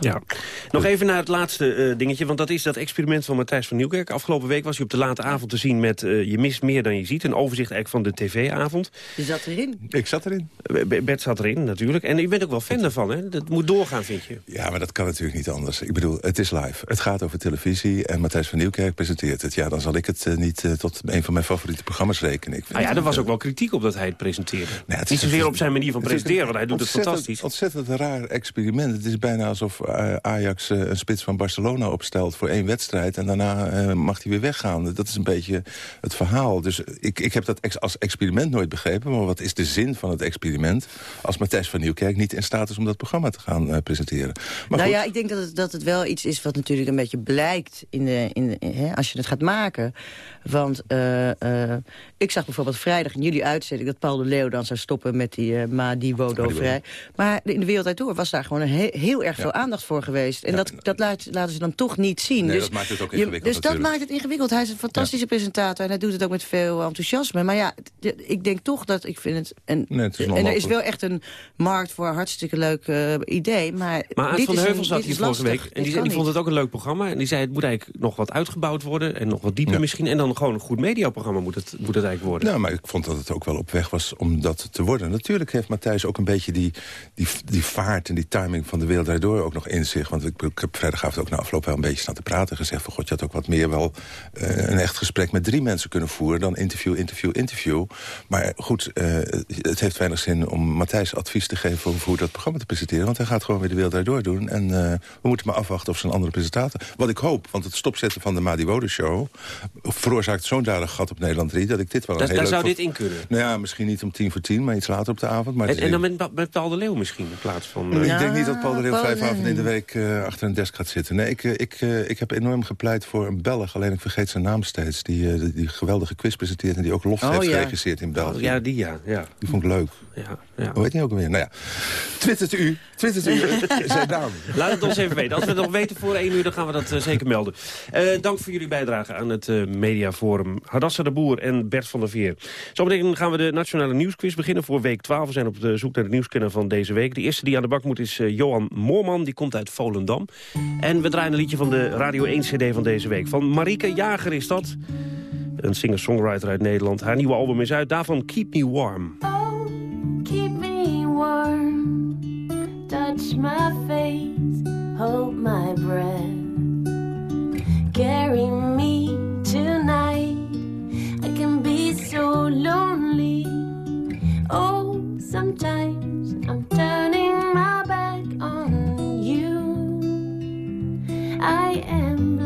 Ja. Nog even naar het laatste eh, dingetje, want dat is dat experiment van Matthijs van Nieuwkerk. Afgelopen week was hij op de late avond te zien met eh, Je mist meer dan je ziet. Een overzicht eigenlijk van de tv-avond. Je zat erin. Ik zat erin. Eh, Bert zat erin, natuurlijk. En je bent ook wel fan daarvan, hè? Dat moet doorgaan, vind je? Ja, maar dat kan natuurlijk niet anders. Ik bedoel, het is live. Het gaat over televisie en Matthijs van Nieuwkerk presenteert het. Ja, dan zal ik het niet tot een van mijn favoriete programma's rekenen. Ik vind Ah ja, er was eh, ook wel kritiek op dat hij het presenteerde. Nee, het niet is zozeer op zijn manier van presenteren, want hij doet het fantastisch. Ontzettend raar experiment. Het is bijna alsof eh, Ajax eh, een spits van Barcelona opstelt voor één wedstrijd... en daarna eh, mag hij weer weggaan. Dat is een beetje het verhaal. Dus ik, ik heb dat ex als experiment nooit begrepen. Maar wat is de zin van het experiment... als Matthijs van Nieuwkerk niet in staat is om dat programma te gaan eh, presenteren? Maar nou goed, ja, ik denk dat het, dat het wel iets is wat natuurlijk een beetje blijkt in de, in de, hè, als je het gaat maken. Want eh, eh, ik zag bijvoorbeeld vrijdag in jullie uitzending... dat Paul de Leeuw dan zou stoppen met die eh Ma die Wodo vrij. Maar in de Wereld Door was daar gewoon een he- heel erg veel aandacht voor geweest. En dat, dat laat, laten ze dan toch niet zien. Nee, dus dat maakt het ook je- Dus dat natuurlijk. maakt het ingewikkeld. Hij is een fantastische presentator en hij doet het ook met veel enthousiasme. Maar ja, ik denk toch dat ik vind het... En, Nee, het is en er is wel echt een markt voor een hartstikke leuk eh, idee. Maar, Maar Aad dit van Heuvel zat dit hier is vorige lastig. week. En die, die vond het ook een leuk programma. En die zei, het moet eigenlijk nog wat uitgebouwd worden. En nog wat dieper Ja. misschien. En dan gewoon een goed mediaprogramma moet het, moet het eigenlijk worden. Nou, maar ik vond dat het ook wel op weg was om dat te worden. Natuurlijk heeft Matthijs ook een beetje die, die, die vaart en die timing van de wereld daardoor ook nog in zich. Want ik, ik heb vrijdagavond ook na afloop wel een beetje staan te praten en gezegd van god, je had ook wat meer wel eh, een echt gesprek met drie mensen kunnen voeren dan interview, interview, interview. Maar goed, eh, het heeft weinig zin om Matthijs advies te geven over hoe dat programma te presenteren. Want hij gaat gewoon weer de wereld daardoor doen. En eh, we moeten maar afwachten of ze een andere presentator... Wat ik hoop, want het stopzetten van de Madi Wode Show... veroorzaakt zo'n dadig gat op Nederland 3... dat ik dit wel een Daar, heel daar zou vond. dit in kunnen. Nou ja, misschien niet om tien voor tien, maar iets later op de avond. Maar En, en dan met, met Paul de Leeuw misschien in plaats van... eh, Nou, ik denk niet dat Paul de Leeuw Paul vijf de- avonden de week eh, achter een desk gaat zitten. Nee, ik, eh, ik, eh, ik heb enorm gepleit voor een Belg, alleen ik vergeet zijn naam steeds. Die, eh, die, die geweldige quiz presenteert en die ook Loft Oh, heeft ja. geregisseerd in België. ja, die ja. ja. Die vond ik leuk. Ja, ja. Hoe heet die ook alweer? Nou ja, twittert u, twittert u zijn naam. Laat het ons even weten. Als we het nog weten voor één uur, dan gaan we dat eh, zeker melden. Eh, dank voor jullie bijdrage aan het eh, Mediaforum. Hadassa de Boer en Bert van der Veer. Zometeen gaan we de Nationale Nieuwsquiz beginnen voor week 12. We zijn op de zoek naar de nieuwskenner van deze week. De eerste die aan de bak moet is Johan Moorman. Die komt uit Volendam. En we draaien een liedje van de Radio 1 CD van deze week. Van Marike Jager is dat. Een singer-songwriter uit Nederland. Haar nieuwe album is uit. Daarvan Keep Me Warm. Warm, touch my face, hold my breath. Carry me tonight. I can be so lonely. Oh, sometimes I'm turning my back on you. I am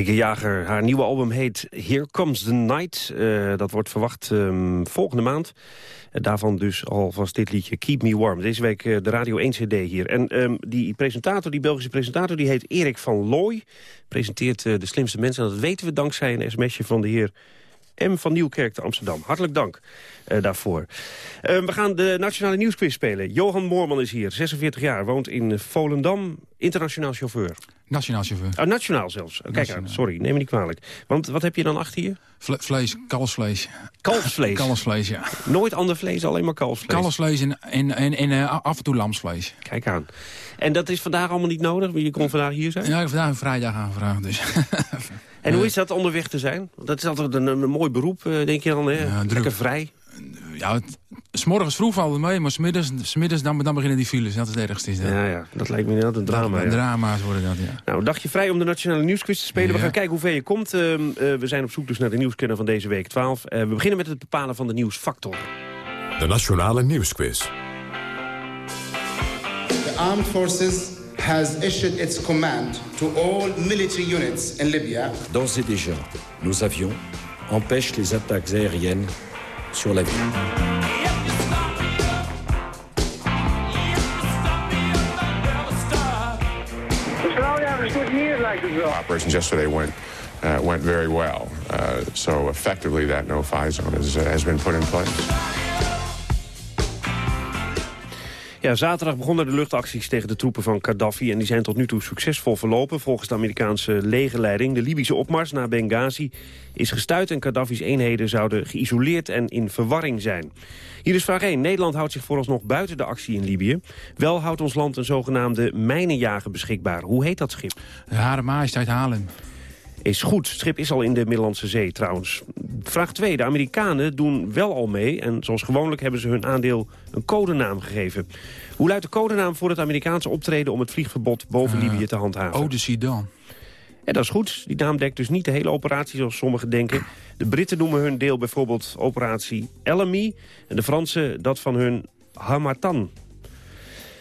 Marieke Jager, haar nieuwe album heet Here Comes the Night. Eh, dat wordt verwacht ehm, volgende maand. En daarvan dus alvast dit liedje Keep Me Warm. Deze week eh, de Radio 1 CD hier. En ehm, die presentator, die Belgische presentator, die heet Erik van Looy. Presenteert eh, de slimste mensen. En dat weten we dankzij een sms'je van de heer M. van Nieuwkerk te Amsterdam. Hartelijk dank eh, daarvoor. Eh, we gaan de Nationale Nieuwsquiz spelen. Johan Moorman is hier, 46 jaar, woont in Volendam. Internationaal chauffeur. Nationaal chauffeur. Oh, nationaal zelfs. Kijk aan, sorry, neem me niet kwalijk. Want wat heb je dan achter je? Vle vlees, kalfsvlees. Kalfsvlees? Kalfsvlees, ja. Nooit ander vlees, alleen maar kalfsvlees? Kalfsvlees en, en, en, en eh, af en toe lamsvlees. Kijk aan. En dat is vandaag allemaal niet nodig? Je kon vandaag hier zijn? Ja, ik heb vandaag een vrijdag aangevraagd. Dus. En hoe is dat onderweg te zijn? Dat is altijd een, een mooi beroep, eh, denk je dan, hè? Ja, druk. Lekker vrij. Ja, het, s morgens vroeg valt het mee, maar smiddags, smiddags dan, dan beginnen die files. Dat is het ergste. Is dat. Ja, ja, dat lijkt me inderdaad een drama. Dat- ja. Drama's worden dat, ja. Nou, dacht je vrij om de Nationale Nieuwsquiz te spelen. We gaan kijken hoe ver je komt. Ehm, eh, we zijn op zoek dus naar de nieuwskenner van deze week 12. Eh, we beginnen met het bepalen van de nieuwsfactor. De Nationale Nieuwsquiz. The armed forces has issued its command to all military units in Libya. D'ores et déjà, nos avions empêchent les attaques aériennes sur la ville. Operations yesterday went uh, went very well. Uh, so effectively, that no-fly zone is, uh, has been put in place. Ja, zaterdag begonnen de luchtacties tegen de troepen van Gaddafi... en die zijn tot nu toe succesvol verlopen. Volgens de Amerikaanse legerleiding. De Libische opmars naar Benghazi is gestuit... en Gaddafi's eenheden zouden geïsoleerd en in verwarring zijn. Hier is vraag 1. Nederland houdt zich vooralsnog buiten de actie in Libië. Wel houdt ons land een zogenaamde mijnenjager beschikbaar. Hoe heet dat schip? De Hare Majesteit Haarlem. Is goed. Het schip is al in de Middellandse Zee trouwens. Vraag 2. De Amerikanen doen wel al mee... en zoals gewoonlijk hebben ze hun aandeel een codenaam gegeven. Hoe luidt de codenaam voor het Amerikaanse optreden... om het vliegverbod boven Eh, Libië te handhaven? Odyssey Dan. En dat is goed. Die naam dekt dus niet de hele operatie zoals sommigen denken. De Britten noemen hun deel bijvoorbeeld operatie Elamy... en de Fransen dat van hun Hamatan.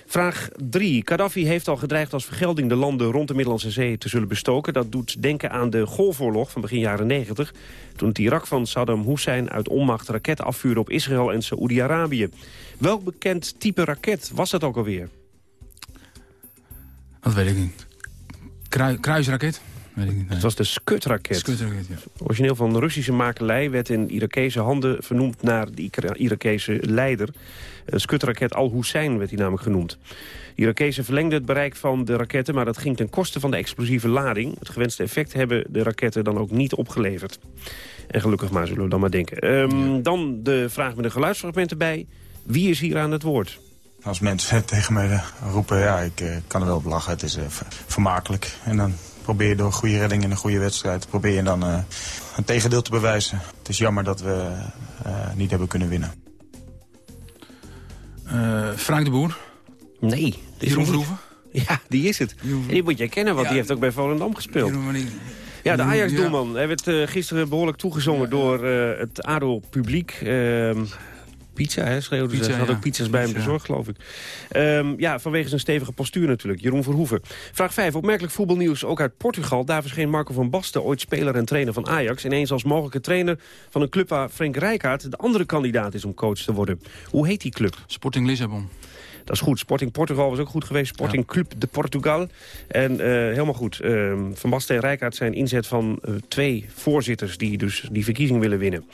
Vraag 3. Gaddafi heeft al gedreigd als vergelding de landen rond de Middellandse Zee te zullen bestoken. Dat doet denken aan de Golfoorlog van begin jaren 90. Toen het Irak van Saddam Hussein uit onmacht raketten afvuurde op Israël en Saoedi-Arabië. Welk bekend type raket was dat ook alweer? Dat weet ik niet. Krui- kruisraket? Weet ik niet. Het was de Scud-raket. Scud-raket, ja. Origineel van de Russische makelij werd in Irakese handen vernoemd naar de Ira- Irakese leider. Een Scud-raket Al-Hussein werd hij namelijk genoemd. De Irakezen verlengden het bereik van de raketten, maar dat ging ten koste van de explosieve lading. Het gewenste effect hebben de raketten dan ook niet opgeleverd. En gelukkig maar, zullen we dan maar denken. Ehm, Dan de vraag met de geluidsfragmenten bij. Wie is hier aan het woord? Als mensen tegen mij eh, roepen, ja, ik eh, kan er wel op lachen. Het is eh, ver- vermakelijk. En dan probeer je door een goede redding in een goede wedstrijd... probeer je dan eh, een tegendeel te bewijzen. Het is jammer dat we eh, niet hebben kunnen winnen. Eh, Frank de Boer. Nee. Jeroen niet. Verhoeven. Ja, die is het. En die moet jij kennen, want Ja. die heeft ook bij Volendam gespeeld. Ja, de Ajax-doelman. Hij werd eh, gisteren behoorlijk toegezongen door eh, het ADO-publiek. Ehm, pizza, hè, schreeuwden ze. Pizza, Ze hadden ook pizza's bij hem bezorgd, geloof ik. Ehm, ja, vanwege zijn stevige postuur natuurlijk. Jeroen Verhoeven. Vraag 5. Opmerkelijk voetbalnieuws ook uit Portugal. Daar verscheen Marco van Basten, ooit speler en trainer van Ajax... ineens als mogelijke trainer van een club waar Frank Rijkaard... de andere kandidaat is om coach te worden. Hoe heet die club? Sporting Lissabon. Dat is goed. Sporting Portugal was ook goed geweest. Sporting Club de Portugal. En eh, helemaal goed. Ehm, van Basten en Rijkaard zijn inzet van eh, twee voorzitters... die dus die verkiezing willen winnen.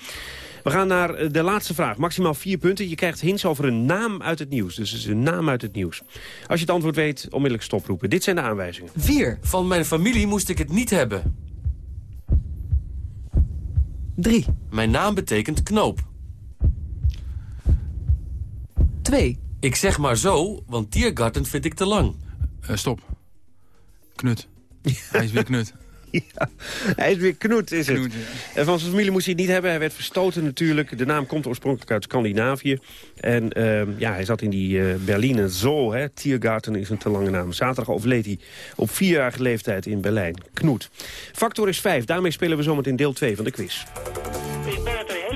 We gaan naar eh, de laatste vraag. Maximaal vier punten. Je krijgt hints over een naam uit het nieuws. Dus het is een naam uit het nieuws. Als je het antwoord weet, onmiddellijk stoproepen. Dit zijn de aanwijzingen. 4. Van mijn familie moest ik het niet hebben. 3. Mijn naam betekent knoop. 2. Ik zeg maar zo, want Tiergarten vind ik te lang. Eh, stop. Knut. Hij is weer knut. Ja, hij is weer Knoet, is het. En van zijn familie moest hij het niet hebben. Hij werd verstoten natuurlijk. De naam komt oorspronkelijk uit Scandinavië. En ehm, ja, hij zat in die eh Berliner Zoo. Hè. Tiergarten is een te lange naam. Zaterdag overleed hij op vierjarige leeftijd in Berlijn. Knoet. Factor is 5. Daarmee spelen we zometeen deel 2 van de quiz.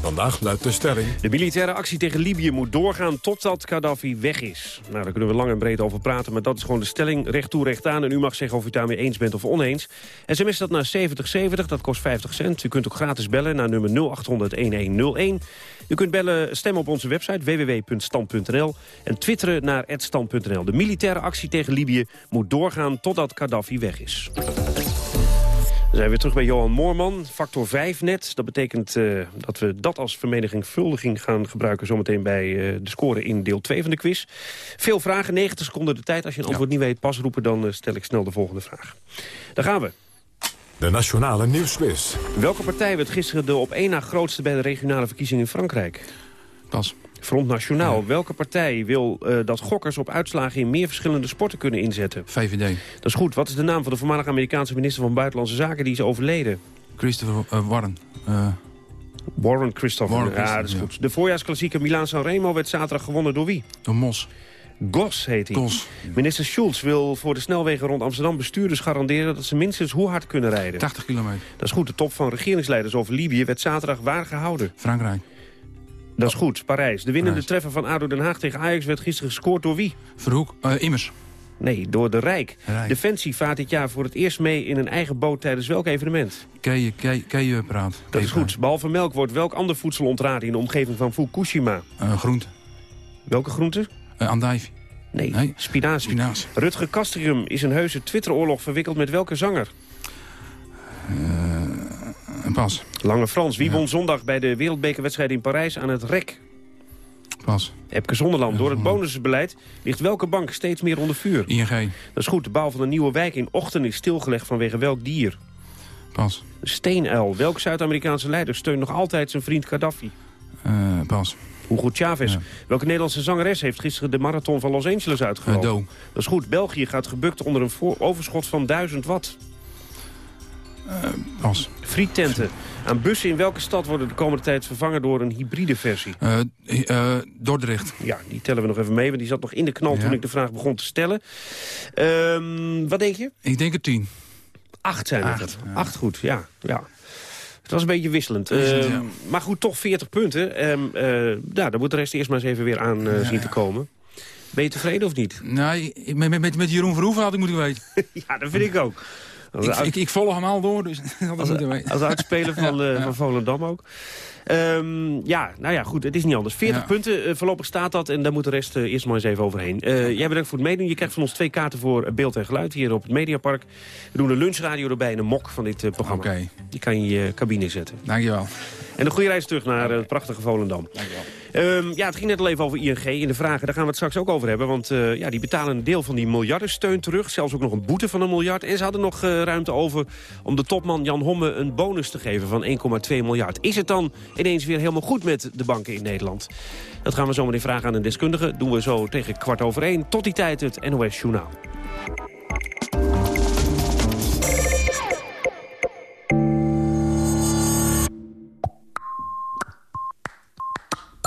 Vandaag luidt de stelling... De militaire actie tegen Libië moet doorgaan totdat Gaddafi weg is. Nou, daar kunnen we lang en breed over praten, maar dat is gewoon de stelling. Recht toe, recht aan. En u mag zeggen of u het daarmee eens bent of oneens. SMS dat naar 7070, dat kost 50 cent. U kunt ook gratis bellen naar nummer 0800-1101. U kunt bellen, stemmen op onze website www.stand.nl en twitteren naar @stand.nl. De militaire actie tegen Libië moet doorgaan totdat Gaddafi weg is. We zijn weer terug bij Johan Moorman, factor 5 net. Dat betekent uh, dat we dat als vermenigvuldiging gaan gebruiken... zometeen bij uh, de score in deel 2 van de quiz. Veel vragen, 90 seconden de tijd. Als je een antwoord niet weet, pas roepen, dan uh, stel ik snel de volgende vraag. Daar gaan we. De Nationale Nieuwsquiz. Welke partij werd gisteren de op één na grootste bij de regionale verkiezingen in Frankrijk? Pas. Front Nationaal. Ja. Welke partij wil uh, dat gokkers op uitslagen in meer verschillende sporten kunnen inzetten? VVD. Dat is goed. Wat is de naam van de voormalige Amerikaanse minister van Buitenlandse Zaken die is overleden? Christopher uh, Warren. Uh... Warren Christopher. Warren ja, dat is goed. Ja. De voorjaarsklassieker Milaan-San Remo werd zaterdag gewonnen door wie? Door Mos. Gos heet hij. Gos. Minister Schulz wil voor de snelwegen rond Amsterdam bestuurders garanderen... dat ze minstens hoe hard kunnen rijden? 80 kilometer. Dat is goed. De top van regeringsleiders over Libië werd zaterdag waar gehouden? Frankrijk. Dat is goed, Parijs. De winnende Parijs. treffer van ADO Den Haag tegen Ajax werd gisteren gescoord door wie? Verhoek, uh, Immers. Nee, door de Rijk. Rijk. Defensie vaart dit jaar voor het eerst mee in een eigen boot tijdens welk evenement? Keien, keien praat. Dat is goed. Behalve melk wordt welk ander voedsel ontraden in de omgeving van Fukushima? Uh, groente. Welke groente? Uh, andijvie. Nee, nee, spinazie. spinazie. Rutger Kastrium is een heuse Twitteroorlog verwikkeld met welke zanger? Uh, pas. Lange Frans. Wie ja. won zondag bij de wereldbekerwedstrijd in Parijs aan het rek? Pas. Epke Zonderland. Door het bonusbeleid ligt welke bank steeds meer onder vuur? ING. Dat is goed. De bouw van een nieuwe wijk in Ochten is stilgelegd vanwege welk dier? Pas. Steenuil. Welk Zuid-Amerikaanse leider steunt nog altijd zijn vriend Gaddafi? Uh, pas. Hugo Chavez. Ja. Welke Nederlandse zangeres heeft gisteren de marathon van Los Angeles uitgelopen? Uh. Dat is goed. België gaat gebukt onder een overschot van 1000 watt. Uh, pas. Friettenten. Aan bussen in welke stad worden de komende tijd vervangen door een hybride versie? Uh, Dordrecht. Ja, die tellen we nog even mee, want die zat nog in de knal ja. toen ik de vraag begon te stellen. Um, wat denk je? Ik denk er tien. Acht zijn het. Acht, ja. Acht goed, ja. ja. Het was een beetje wisselend. uh, ja. Maar goed, toch 40 punten. Um, uh, ja, dan moet de rest eerst maar eens even weer aan uh, zien te komen. Ben je tevreden of niet? Nee, met, met, met Jeroen Verhoeven had ik moeten weten. ja, dat vind ik ook. Ik, ik, ik, volg hem al door, dus dat als. Als uitspeler van, ja, ja. van Volendam ook. Um, ja, nou ja, goed, het is niet anders. 40 ja. punten, uh, voorlopig staat dat en daar moet de rest uh, eerst maar eens even overheen. Uh, jij bedankt voor het meedoen. Je krijgt van ons twee kaarten voor beeld en geluid hier op het Mediapark. We doen een lunchradio erbij en een mok van dit programma. Okay. Die kan je in je cabine zetten. Dankjewel. En een goede reis terug naar het prachtige Volendam. Um, ja, het ging net al even over ING in de vragen. Daar gaan we het straks ook over hebben. Want uh, ja, die betalen een deel van die miljardensteun terug. Zelfs ook nog een boete van een miljard. En ze hadden nog uh, ruimte over om de topman Jan Homme een bonus te geven van 1,2 miljard. Is het dan ineens weer helemaal goed met de banken in Nederland? Dat gaan we zo meteen vragen aan een deskundige. Doen we zo tegen kwart over één. Tot die tijd het NOS Journaal.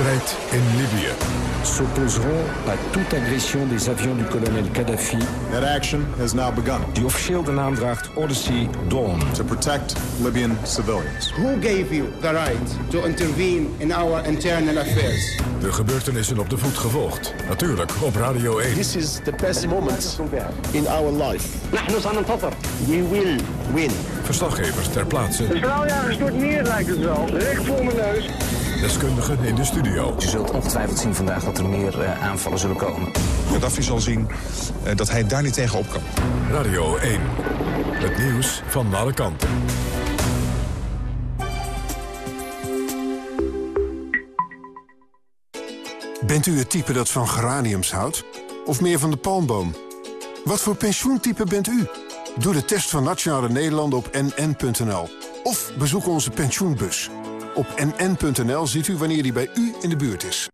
Strijd in Libië. s'opposeront à toute agression des avions du colonel Kadhafi. That action has now begun. Die officieel de naam draagt Odyssey Dawn. To protect Libyan civilians. Who gave you the right to intervene in our internal affairs? De gebeurtenissen op de voet gevolgd. Natuurlijk op Radio 1. This is the best moment in our life. We will win. Verslaggevers ter plaatse. De straaljagers door het neer lijkt het wel. Recht voor mijn neus. Deskundigen in de studio. Je zult ongetwijfeld zien vandaag dat er meer uh, aanvallen zullen komen. Gaddafi zal zien uh, dat hij daar niet tegen op kan. Radio 1. Het nieuws van alle kanten. Bent u het type dat van geraniums houdt? Of meer van de palmboom? Wat voor pensioentype bent u? Doe de test van Nationale Nederlanden op nn.nl. Of bezoek onze pensioenbus. Op nn.nl ziet u wanneer die bij u in de buurt is.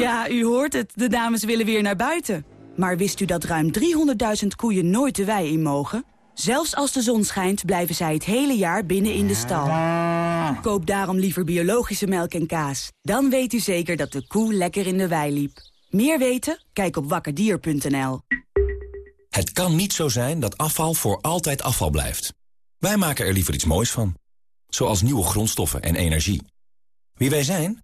Ja, u hoort het. De dames willen weer naar buiten. Maar wist u dat ruim 300.000 koeien nooit de wei in mogen? Zelfs als de zon schijnt, blijven zij het hele jaar binnen in de stal. Koop daarom liever biologische melk en kaas. Dan weet u zeker dat de koe lekker in de wei liep. Meer weten? Kijk op wakkerdier.nl. Het kan niet zo zijn dat afval voor altijd afval blijft. Wij maken er liever iets moois van. Zoals nieuwe grondstoffen en energie. Wie wij zijn?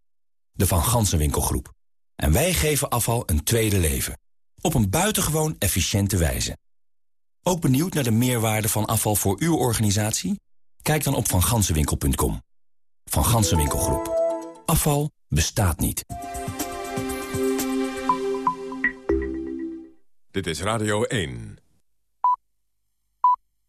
De Van Gansenwinkelgroep. En wij geven afval een tweede leven. Op een buitengewoon efficiënte wijze. Ook benieuwd naar de meerwaarde van afval voor uw organisatie? Kijk dan op vangansenwinkel.com. Van Gansenwinkelgroep. Afval bestaat niet. Dit is Radio 1.